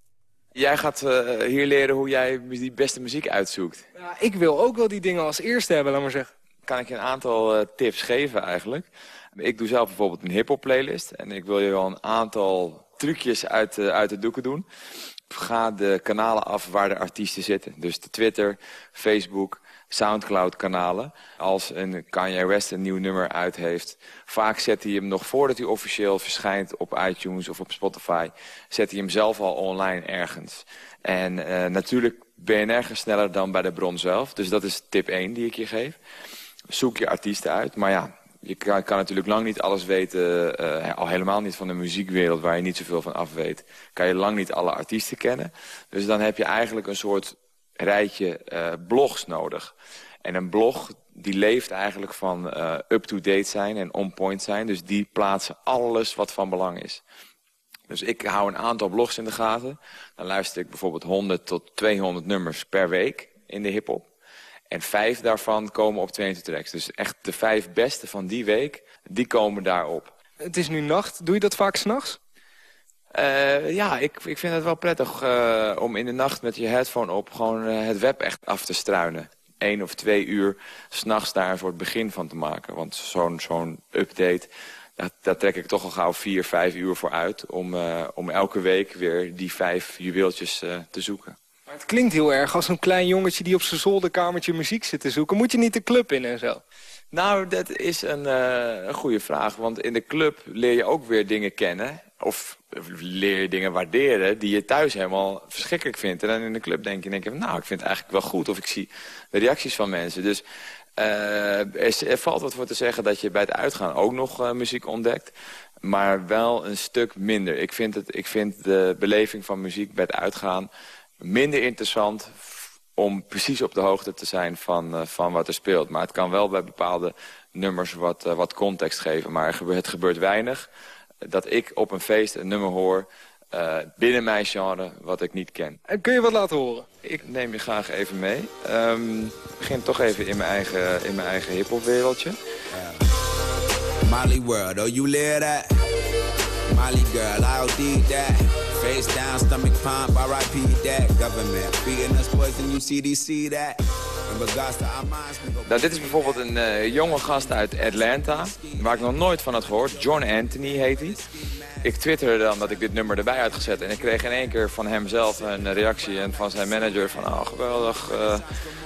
S17: Jij gaat eh, hier leren hoe jij die beste muziek uitzoekt.
S18: Ja, ik wil ook wel die dingen als eerste hebben, laat maar zeggen.
S17: Kan ik je een aantal eh, tips geven eigenlijk. Ik doe zelf bijvoorbeeld een hiphop playlist. En ik wil je wel een aantal trucjes uit, uit de doeken doen. Ga de kanalen af waar de artiesten zitten. Dus de Twitter, Facebook, Soundcloud kanalen. Als een Kanye West een nieuw nummer uit heeft. Vaak zet hij hem nog voordat hij officieel verschijnt op iTunes of op Spotify. Zet hij hem zelf al online ergens. En eh, natuurlijk ben je nergens sneller dan bij de bron zelf. Dus dat is tip 1 die ik je geef. Zoek je artiesten uit. Maar ja, je kan, kan natuurlijk lang niet alles weten. eh, al helemaal niet van de muziekwereld waar je niet zoveel van af weet. Kan je lang niet alle artiesten kennen. Dus dan heb je eigenlijk een soort rijtje eh, blogs nodig. En een blog die leeft eigenlijk van eh, up-to-date zijn en on-point zijn. Dus die plaatsen alles wat van belang is. Dus ik hou een aantal blogs in de gaten. Dan luister ik bijvoorbeeld 100 tot 200 nummers per week in de hiphop. En vijf daarvan komen op 22 tracks. Dus echt de vijf beste van die week, die komen daarop.
S18: Het is nu nacht. Doe je dat vaak s'nachts?
S17: Eh ja, ik, ik vind het wel prettig eh, om in de nacht met je headphone op... gewoon eh, het web echt af te struinen. Eén of twee uur s'nachts daar een soort begin van te maken. Want zo'n zo'n update, daar, daar trek ik toch al gauw vier, vijf uur voor uit... om, om elke week weer die vijf juweeltjes te zoeken.
S18: Maar het klinkt heel erg als een klein jongetje die op zijn zolderkamertje muziek zit te zoeken. Moet je niet de club in en zo?
S17: Nou, dat is een, een goede vraag. Want in de club leer je ook weer dingen kennen. Of leer je dingen waarderen die je thuis helemaal verschrikkelijk vindt. En dan in de club denk je, denk je nou, ik vind het eigenlijk wel goed. Of ik zie de reacties van mensen. Dus eh, er, valt wat voor te zeggen dat je bij het uitgaan ook nog eh, muziek ontdekt. Maar wel een stuk minder. Ik vind, het, ik vind de beleving van muziek bij het uitgaan minder interessant om precies op de hoogte te zijn van, eh, van wat er speelt. Maar het kan wel bij bepaalde nummers wat, wat context geven. Maar het gebeurt weinig dat ik op een feest een nummer hoor... eh, binnen mijn genre wat ik niet ken.
S18: En kun je wat laten horen?
S17: Ik neem je graag even mee. Ehm, Ik begin toch even in mijn eigen, in mijn eigen hiphop wereldje.
S19: Molly World, oh you live that? Molly girl, I'll dig that. Face down, stomach pump, R.I.P. that. Government feeding us poison, you CDC that.
S17: Nou, dit is bijvoorbeeld een eh, jonge gast uit Atlanta, waar ik nog nooit van had gehoord. John Anthony heet hij. Ik twitterde dan dat ik dit nummer erbij had gezet. En ik kreeg in één keer van hemzelf een reactie en van zijn manager van... oh, geweldig, eh,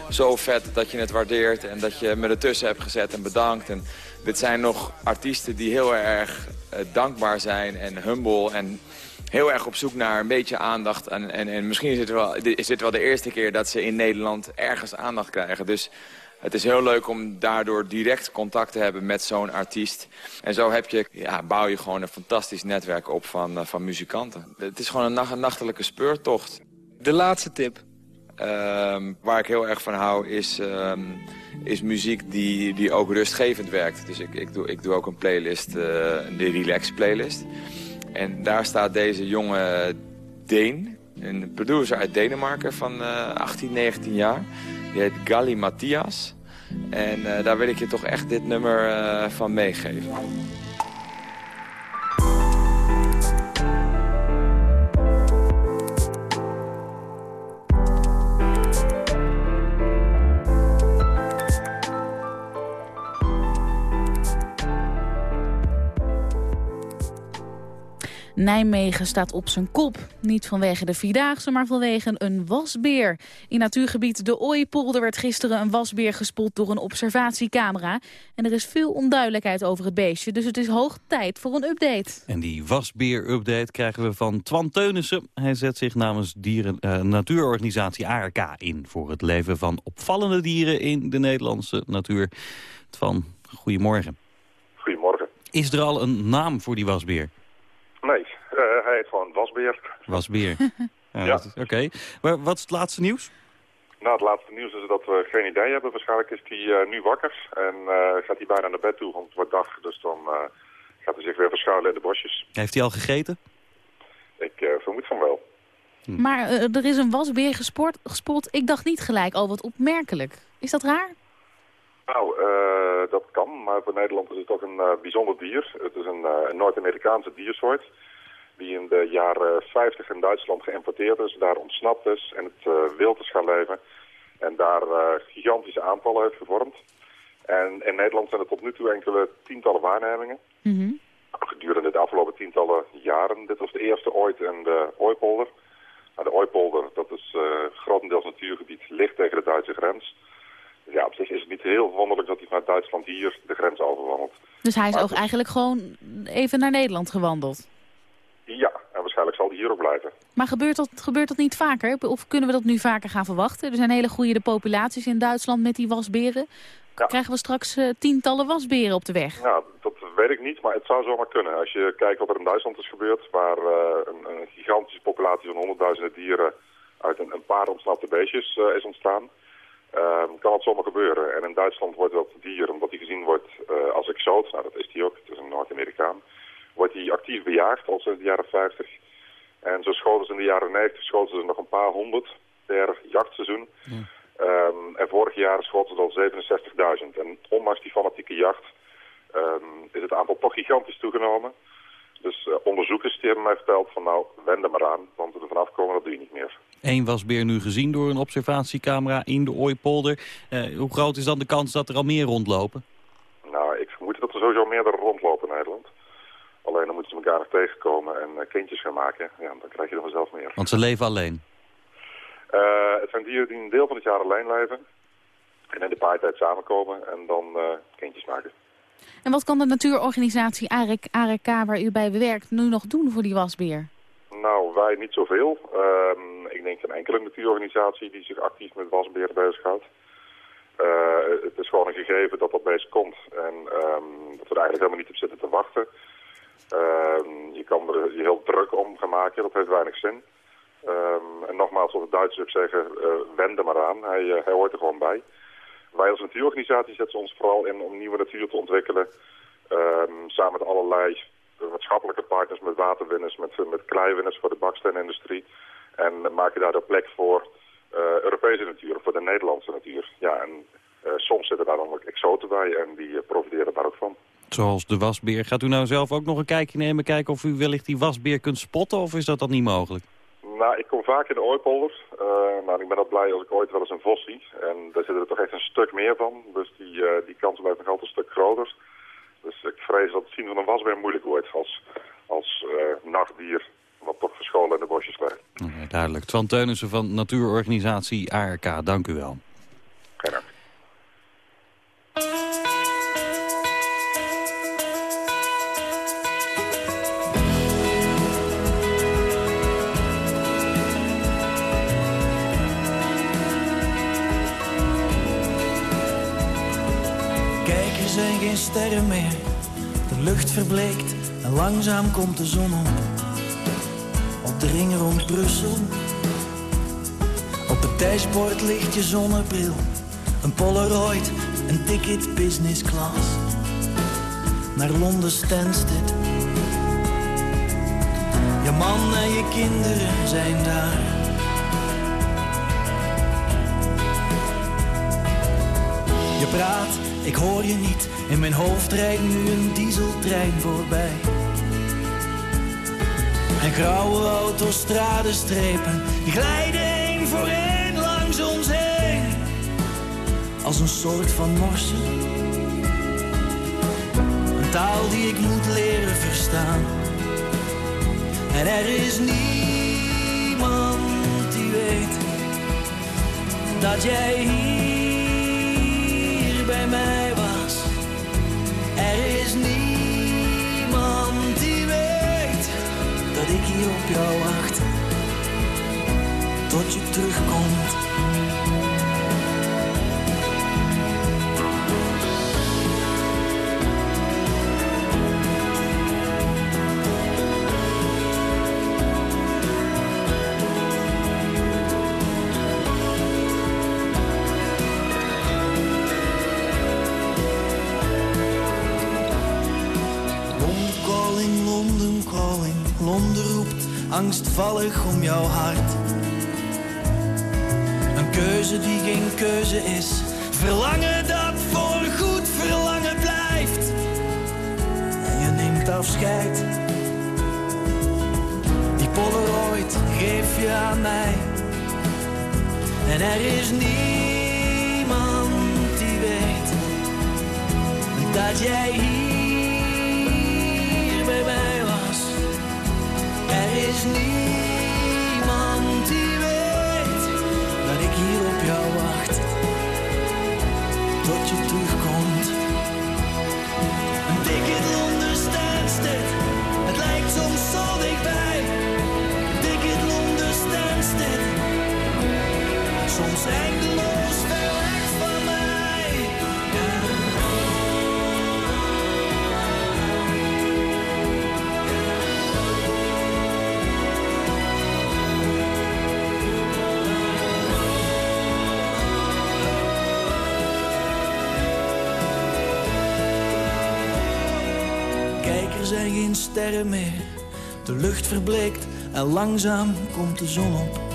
S17: zo vet dat je het waardeert en dat je me ertussen hebt gezet en bedankt. En dit zijn nog artiesten die heel erg eh, dankbaar zijn en humble en heel erg op zoek naar een beetje aandacht. En, en, en misschien is het, wel, is dit wel de eerste keer dat ze in Nederland ergens aandacht krijgen. Dus het is heel leuk om daardoor direct contact te hebben met zo'n artiest. En zo heb je, ja, bouw je gewoon een fantastisch netwerk op van, eh, van muzikanten. Het is gewoon een, nacht- een nachtelijke speurtocht.
S18: De laatste tip.
S17: Ehm, waar ik heel erg van hou is, ehm, is muziek die, die ook rustgevend werkt. Dus ik, ik, doe, ik doe ook een playlist, eh, de Relax playlist. En daar staat deze jonge Deen, een producer uit Denemarken van eh 18, 19 jaar. Die heet Gali Matthias. En eh, daar wil ik je toch echt dit nummer eh, van meegeven.
S4: Nijmegen staat op zijn kop. Niet vanwege de Vierdaagse, maar vanwege een wasbeer. In natuurgebied de Ooipolder werd gisteren een wasbeer gespot door een observatiecamera. En er is veel onduidelijkheid over het beestje, dus het is hoog tijd voor een update.
S3: En die wasbeer-update krijgen we van Twan Teunissen. Hij zet zich namens dieren, eh, natuurorganisatie ARK in... voor het leven van opvallende dieren in de Nederlandse natuur. Twan, goedemorgen.
S20: Goedemorgen.
S3: Is er al een naam voor die wasbeer?
S20: Nee, eh, hij heet gewoon Wasbeer.
S3: Wasbeer. [LAUGHS] Ja, Oké. Maar wat is het laatste nieuws?
S20: Nou, het laatste nieuws is dat we geen idee hebben. Waarschijnlijk is hij eh, nu wakker en eh, gaat hij bijna naar bed toe, want het wordt dag. Dus dan eh, gaat hij zich weer verschuilen in de bosjes.
S3: Heeft hij al gegeten?
S20: Ik eh, vermoed van wel.
S4: Maar eh, er is een wasbeer gesport, gespot. Ik dacht niet gelijk, al wat opmerkelijk. Is dat raar?
S20: Nou, eh, dat kan, maar voor Nederland is het toch een eh, bijzonder dier. Het is een, eh, een Noord-Amerikaanse diersoort die in de jaren 50 in Duitsland geïmporteerd is, daar ontsnapt is en het eh, wild is gaan leven. En daar eh, gigantische aantallen heeft gevormd. En in Nederland zijn er tot nu toe enkele tientallen waarnemingen. Gedurende de afgelopen tientallen jaren. Dit was de eerste ooit in de Ooipolder. Nou, de Ooipolder, dat is eh, grotendeels natuurgebied, ligt tegen de Duitse grens. Dus ja, op zich is het niet heel wonderlijk dat hij vanuit Duitsland hier de grens overwandelt.
S4: Dus hij is ook eigenlijk gewoon even naar Nederland gewandeld.
S20: Ja, waarschijnlijk zal hij hier ook blijven.
S4: Maar gebeurt dat, gebeurt dat niet vaker? Of kunnen we dat nu vaker gaan verwachten? Er zijn hele goede populaties in Duitsland met die wasberen. Krijgen we straks eh, tientallen wasberen op de weg?
S20: Nou, dat weet ik niet, maar het zou zomaar kunnen. Als je kijkt wat er in Duitsland is gebeurd, waar eh, een, een gigantische populatie van honderdduizenden dieren uit een, een paar ontsnapte beestjes eh, is ontstaan, ehm, kan het zomaar gebeuren. En in Duitsland wordt dat dier, omdat hij gezien wordt als exoot, nou dat is hij ook, het is een Noord-Amerikaan, wordt hij actief bejaagd al sinds de jaren 50. En zo schoten ze in de jaren 90 schoten ze nog een paar honderd per jachtseizoen. Ehm, en vorig jaar schoten ze al 67.000. En ondanks die fanatieke jacht ehm, is het aantal toch gigantisch toegenomen. Dus eh, onderzoekers die hebben mij verteld van nou, wend er maar aan, want er vanaf komen dat doe je niet meer.
S3: Eén wasbeer nu gezien door een observatiecamera in de Ooipolder. Eh, hoe groot is dan de kans dat er al meer rondlopen?
S20: Nou, ik vermoed dat er sowieso meerdere rondlopen in Nederland. Alleen dan moeten ze elkaar nog tegenkomen en eh, kindjes gaan maken. Ja, dan krijg je er vanzelf meer.
S3: Want ze leven alleen.
S20: Eh, het zijn dieren die een deel van het jaar alleen leven. En in de paartijd samenkomen en dan eh, kindjes maken.
S4: En wat kan de natuurorganisatie ARK, ARK waar u bij werkt nu nog doen voor die wasbeer?
S20: Nou, wij niet zoveel. Ehm, ik denk een enkele natuurorganisatie die zich actief met wasberen bezighoudt. Eh het is gewoon een gegeven dat dat beest komt. En ehm, dat we er eigenlijk helemaal niet op zitten te wachten. Ehm, je kan er heel druk om gaan maken, dat heeft weinig zin. Ehm, en nogmaals, zoals de Duitsers ook zeggen, eh, wend er maar aan. Hij, eh, hij hoort er gewoon bij. Wij als natuurorganisatie zetten ons vooral in om nieuwe natuur te ontwikkelen. Ehm, samen met allerlei maatschappelijke partners, met waterwinners, met, kleiwinners voor de baksteenindustrie. En maken daar de plek voor eh, Europese natuur, voor de Nederlandse natuur. Ja, en soms zitten daar dan ook exoten bij en die profiteren daar ook van.
S3: Zoals de wasbeer. Gaat u nou zelf ook nog een kijkje nemen, kijken of u wellicht die wasbeer kunt spotten? Of is dat dan niet mogelijk?
S20: Nou, ik kom vaak in de ooipolder. Eh, maar ik ben al blij als ik ooit wel eens een vos zie. En daar zitten er toch echt een stuk meer van. Dus die, eh, die kans blijft nog altijd een stuk groter. Dus ik vrees dat het zien van een wasbeer moeilijk wordt als, als eh, nachtdier wat toch verscholen in de bosjes ligt.
S3: Oké, duidelijk. Twan Teunissen van natuurorganisatie ARK, dank u wel.
S20: Geen dank.
S21: Zijn geen sterren meer. De lucht verbleekt en langzaam komt de zon op. Op de ring rond Brussel. Op het dashboard ligt je zonnebril. Een Polaroid, een ticket business class. Naar Londen Stansted. Je man en je kinderen zijn daar. Je praat, ik hoor je niet. In mijn hoofd rijdt nu een dieseltrein voorbij. En grauwe autostradestrepen, die glijden één voor langs ons heen. Als een soort van morsen. Een taal die ik moet leren verstaan. En er is niemand die weet dat jij hier bij mij op jou wacht. Tot je terugkomt. Om jouw hart. Een keuze die geen keuze is. Verlangen dat voor goed verlangen blijft. En je neemt afscheid. Die Polaroid geef je aan mij. En er is niemand die weet dat jij hier bij mij was. Er is niemand Soms eindeloos ver weg van mij. Kijk, er zijn geen sterren meer. De lucht verbleekt en langzaam komt de zon op.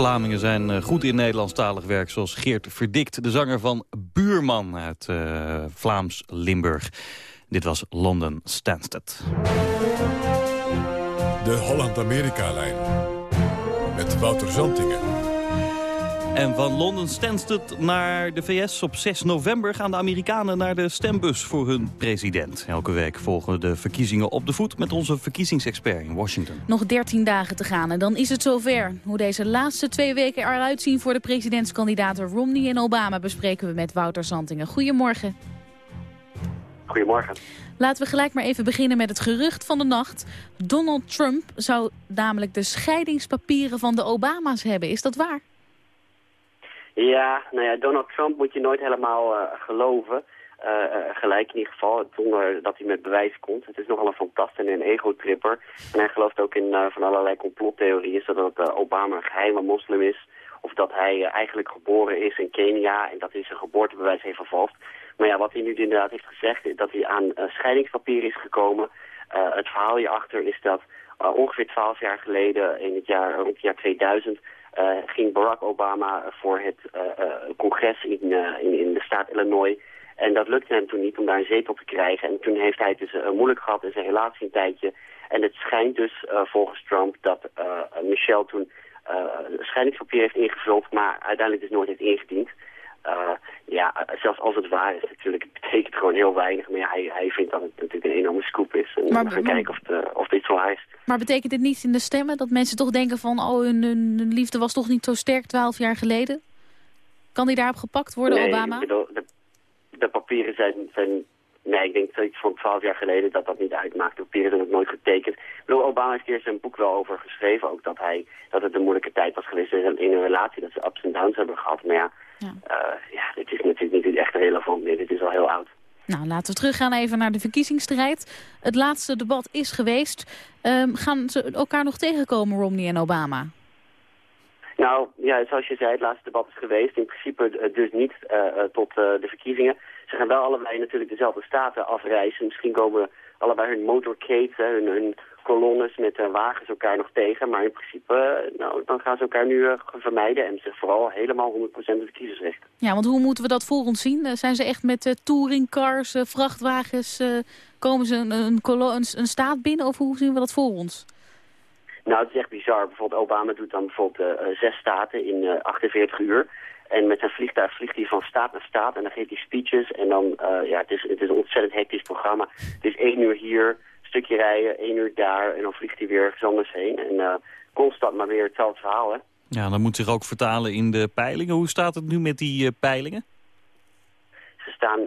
S3: Vlamingen zijn eh, goed in Nederlandstalig werk, zoals Geert Verdikt, de zanger van Buurman uit eh, Vlaams Limburg. Dit was London Stansted.
S2: De Holland-Amerika-lijn. Met Wouter Zantingen.
S3: En van Londen Stansted naar de VS op 6 november gaan de Amerikanen naar de stembus voor hun president. Elke week volgen de verkiezingen op de voet met onze verkiezingsexpert in Washington.
S4: Nog 13 dagen te gaan en dan is het zover. Hoe deze laatste twee weken eruit zien voor de presidentskandidaten Romney en Obama bespreken we met Wouter Zantingen. Goedemorgen.
S22: Goedemorgen.
S4: Laten we gelijk maar even beginnen met het gerucht van de nacht. Donald Trump zou namelijk de scheidingspapieren van de Obama's hebben. Is dat waar?
S22: Ja, nou ja, Donald Trump moet je nooit helemaal eh, geloven. Eh, eh, gelijk in ieder geval, zonder dat hij met bewijs komt. Het is nogal een fantast en een ego-tripper. En hij gelooft ook in van allerlei complottheorieën, zodat Obama een geheime moslim is. Of dat hij eigenlijk geboren is in Kenia en dat hij zijn geboortebewijs heeft vervalst. Maar ja, wat hij nu inderdaad heeft gezegd, dat hij aan scheidingspapier is gekomen. het verhaal hierachter is dat ongeveer twaalf jaar geleden, in het jaar, rond het jaar 2000... Uh, ging Barack Obama voor het uh, uh, congres in, in, in, de staat Illinois. En dat lukte hem toen niet om daar een zetel te krijgen. En toen heeft hij het dus moeilijk gehad in zijn relatie een tijdje. En het schijnt dus volgens Trump dat Michelle toen scheidingspapier heeft ingevuld, maar uiteindelijk dus nooit heeft ingediend. Ja, zelfs als het waar is natuurlijk, het betekent gewoon heel weinig. Maar ja, hij, hij vindt dat het natuurlijk een enorme scoop is. En
S4: Maar-
S22: we gaan
S4: maar-
S22: kijken of, het, of dit zo waar is.
S4: Maar betekent dit niet in de stemmen dat mensen toch denken van... oh, hun, liefde was toch niet zo sterk twaalf jaar geleden? Kan die daarop gepakt worden,
S22: nee,
S4: Obama?
S22: Bedoel, de, de papieren zijn, zijn... Nee, ik denk zoiets van twaalf jaar geleden dat dat niet uitmaakt. De papieren zijn ook nooit getekend. Ik bedoel, Obama heeft hier zijn boek wel over geschreven. Ook dat, hij, dat het een moeilijke tijd was geweest in, een relatie. Dat ze ups en downs hebben gehad. Maar ja,
S4: Ja.
S22: eh, ja dit is natuurlijk niet echt relevant meer. Dit is al heel oud.
S4: Nou, laten we teruggaan even naar de verkiezingsstrijd. Het laatste debat is geweest. Ehm, gaan ze elkaar nog tegenkomen, Romney en Obama?
S22: Nou, ja, zoals je zei, het laatste debat is geweest. In principe eh, dus niet eh, tot de verkiezingen. Ze gaan wel allebei natuurlijk dezelfde staten afreizen. Misschien komen allebei hun motorcades, hè, hun, hun kolonnes met eh, wagens elkaar nog tegen. Maar in principe, eh, nou, dan gaan ze elkaar nu eh, vermijden en zich vooral helemaal 100% op de kiezers richten.
S4: Ja, want hoe moeten we dat voor ons zien? Zijn ze echt met touringcars, vrachtwagens... komen ze een, een, een, een staat binnen of hoe zien we dat voor ons?
S22: Nou, het is echt bizar. Bijvoorbeeld Obama doet dan bijvoorbeeld zes staten in eh, 48 uur. En met zijn vliegtuig vliegt hij van staat naar staat en dan geeft hij speeches. En dan, eh, ja, het is, het is een ontzettend hectisch programma. Het is één uur hier, een stukje rijden, één uur daar en dan vliegt hij weer ergens anders heen. En eh, constant maar weer hetzelfde verhaal, hè.
S3: Ja, dat moet zich ook vertalen in de peilingen. Hoe staat het nu met die eh, peilingen?
S22: Ze staan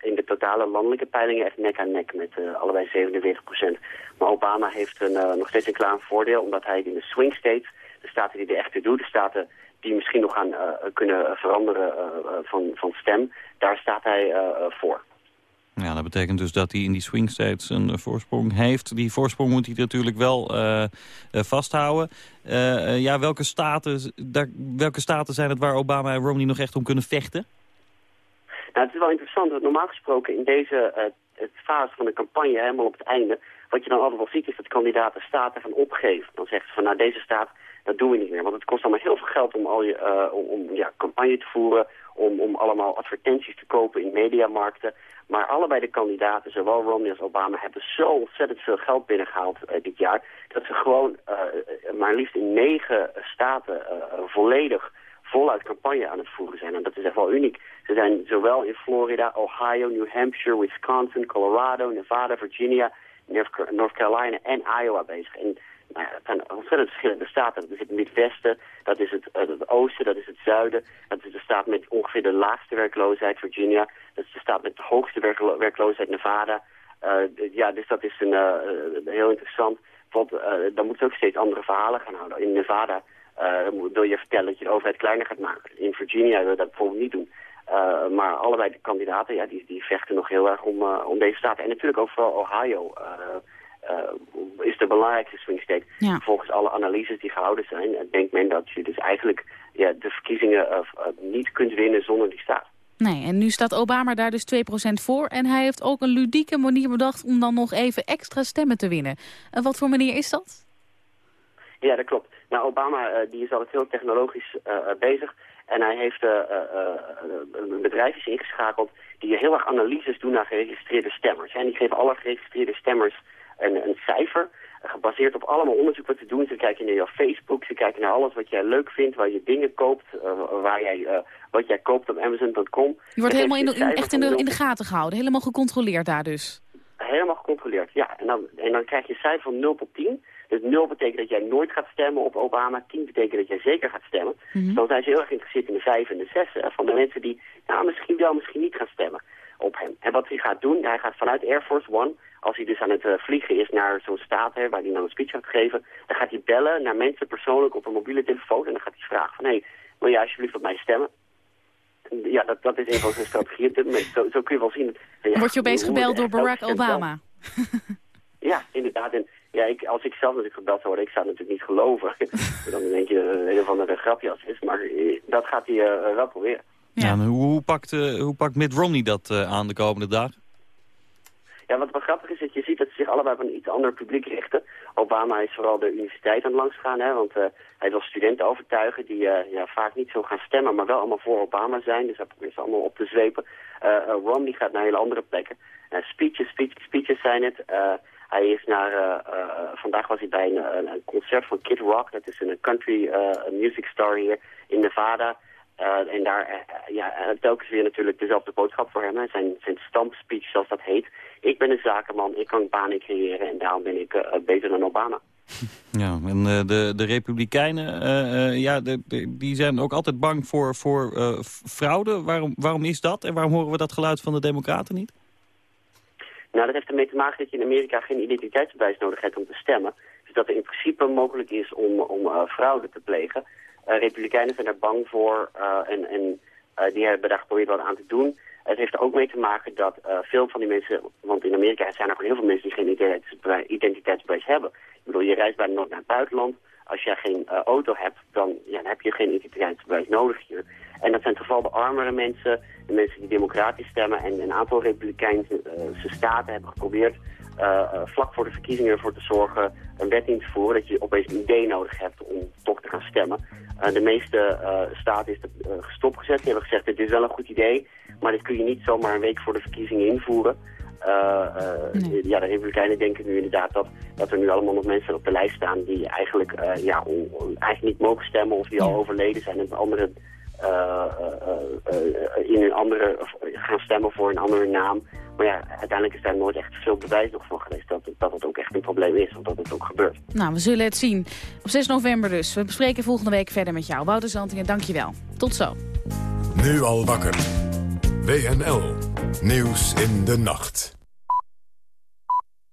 S22: in de totale landelijke peilingen echt nek aan nek met allebei 47% Maar Obama heeft een, nog steeds een klaar voordeel, omdat hij in de swing states, de staten die er echt toe doen, de staten die misschien nog gaan eh, kunnen veranderen eh, eh, van, van stem, daar staat hij voor.
S3: Ja, dat betekent dus dat hij in die swing states een voorsprong heeft. Die voorsprong moet hij natuurlijk wel vasthouden. Ja, welke staten, daar, welke staten zijn het waar Obama en Romney nog echt om kunnen vechten?
S22: Nou, het is wel interessant, want normaal gesproken in deze het fase van de campagne, helemaal op het einde, wat je dan altijd wel ziet is dat kandidaten staten gaan opgeven. Dan zeggen ze van, nou deze staat, dat doen we niet meer. Want het kost allemaal heel veel geld om, al je, eh, om, ja, campagne te voeren, om, om allemaal advertenties te kopen in mediamarkten. Maar allebei de kandidaten, zowel Romney als Obama, hebben zo ontzettend veel geld binnengehaald eh, dit jaar, dat ze gewoon eh, maar liefst in negen staten volledig voluit campagne aan het voeren zijn. En dat is echt wel uniek. Ze zijn zowel in Florida, Ohio, New Hampshire, Wisconsin, Colorado, Nevada, Virginia, North Carolina en Iowa bezig. En nou ja, het zijn ontzettend verschillende staten. Dat is het Midwesten, dat is het, eh, het Oosten, dat is het Zuiden. Dat is de staat met ongeveer de laagste werkloosheid, Virginia. Dat is de staat met de hoogste werklo- werkloosheid, Nevada. Eh, ja, dus dat is een, eh, heel interessant. Want dan moeten ze ook steeds andere verhalen gaan houden. In Nevada wil je vertellen dat je de overheid kleiner gaat maken. In Virginia wil je dat bijvoorbeeld niet doen. Maar allebei de kandidaten, ja, die, die vechten nog heel erg om, om deze staten. En natuurlijk ook vooral Ohio eh, is de belangrijkste swing state.
S4: Ja.
S22: Volgens alle analyses die gehouden zijn, denkt men dat je dus eigenlijk ja, de verkiezingen eh, eh, niet kunt winnen zonder die staat.
S4: Nee, en nu staat Obama daar dus 2% voor. En hij heeft ook een ludieke manier bedacht om dan nog even extra stemmen te winnen. En wat voor manier is dat?
S22: Ja, dat klopt. Nou, Obama die is altijd heel technologisch bezig. En hij heeft eh, een bedrijfjes ingeschakeld die heel erg analyses doen naar geregistreerde stemmers. En die geven alle geregistreerde stemmers een, een cijfer. Gebaseerd op allemaal onderzoek wat ze doen. Ze kijken naar jouw Facebook, ze kijken naar alles wat jij leuk vindt, waar je dingen koopt, eh, waar jij, eh, wat jij koopt op Amazon.com.
S4: Je wordt helemaal in de, in- echt in de, in de
S22: 0
S4: gaten gehouden. Helemaal gecontroleerd daar dus.
S22: Helemaal gecontroleerd, ja. En dan, en dan krijg je een cijfer van 0 tot 10. Dus 0 betekent dat jij nooit gaat stemmen op Obama. 10 betekent dat jij zeker gaat stemmen.
S4: Mhm.
S22: Dus dan zijn ze heel erg geïnteresseerd in de 5 en de 6. Hè, van de mensen die nou, misschien wel, misschien niet gaan stemmen op hem. En wat hij gaat doen, hij gaat vanuit Air Force One... als hij dus aan het eh, vliegen is naar zo'n staat hè, waar hij dan een speech gaat geven... dan gaat hij bellen naar mensen persoonlijk op een mobiele telefoon... en dan gaat hij vragen van... hé, hey, wil jij alsjeblieft op mij stemmen? Ja, dat, dat is een van zijn strategieën. Zo, zo kun je wel zien. Ja,
S4: Word je opeens gebeld door Barack Obama? [LAUGHS]
S22: ja, inderdaad. En ja, ik, als ik zelf natuurlijk gebeld zou worden, ik zou het natuurlijk niet geloven. [LAUGHS] dan denk je eh, een of andere grapjas is. Maar eh, dat gaat hij wel proberen.
S3: Ja. hoe, hoe, pakt, eh, hoe pakt Mitt Romney dat eh, aan de komende dagen?
S22: Ja, wat wel grappig is, dat je ziet dat ze zich allebei van een iets ander publiek richten. Obama is vooral de universiteit aan het langsgaan, hè, want eh, hij wil studenten overtuigen die eh, ja, vaak niet zo gaan stemmen, maar wel allemaal voor Obama zijn. Dus hij probeert ze allemaal op te zwepen. Eh eh, Romney gaat naar hele andere plekken. Speeches, speech, speeches zijn het. Eh, hij is naar, vandaag was hij bij een, concert van Kid Rock, dat is een country eh, music star hier in Nevada. Eh, en daar, eh, ja, eh, telkens weer natuurlijk dezelfde boodschap voor hem. Hè. Zijn, zijn stampspeech, zoals dat heet. Ik ben een zakenman, ik kan banen creëren en daarom ben ik beter dan Obama. [LAUGHS]
S3: Ja, en de, de Republikeinen, ja, de, de- die zijn ook altijd bang voor, voor fraude. Waarom, waarom is dat? En waarom horen we dat geluid van de Democraten niet?
S22: Nou, dat heeft ermee te maken dat je in Amerika geen identiteitsbewijs nodig hebt om te stemmen. Dus dat er in principe mogelijk is om, om fraude te plegen. Eh, Republikeinen zijn er bang voor eh, en, eh, die hebben daar geprobeerd wat aan te doen. Het heeft er ook mee te maken dat veel van die mensen, want in Amerika zijn er gewoon heel veel mensen die geen identiteitsbewijs, hebben. Ik bedoel, je reist bijna nooit naar het buitenland. Als je geen auto hebt, dan, dan heb je geen identiteitsbewijs nodig hier. En dat zijn vooral de armere mensen, de mensen die democratisch stemmen. En een aantal republikeinse eh, staten hebben geprobeerd vlak voor de verkiezingen ervoor te zorgen, een wet in te voeren dat je opeens een idee nodig hebt om toch te gaan stemmen. Eh, de meeste eh, staten is dat uh, gestopgezet. Die hebben gezegd, dit is wel een goed idee, maar dit kun je niet zomaar een week voor de verkiezingen invoeren. Uh, uh, Ja, de Republikeinen denken nu inderdaad dat, dat er nu allemaal nog mensen op de lijst staan die eigenlijk, uh, ja, on, on, eigenlijk niet mogen stemmen of die al overleden zijn en andere, in een andere, gaan stemmen voor een andere naam. Maar ja, uiteindelijk is daar nooit echt veel bewijs nog van geweest dat, dat het ook echt een probleem is, of dat het ook gebeurt.
S4: Nou, we zullen het zien. Op 6 november dus. We bespreken volgende week verder met jou. Wouter Zantingen, dankjewel. Tot zo.
S2: Nu al wakker. WNL. Nieuws in de nacht.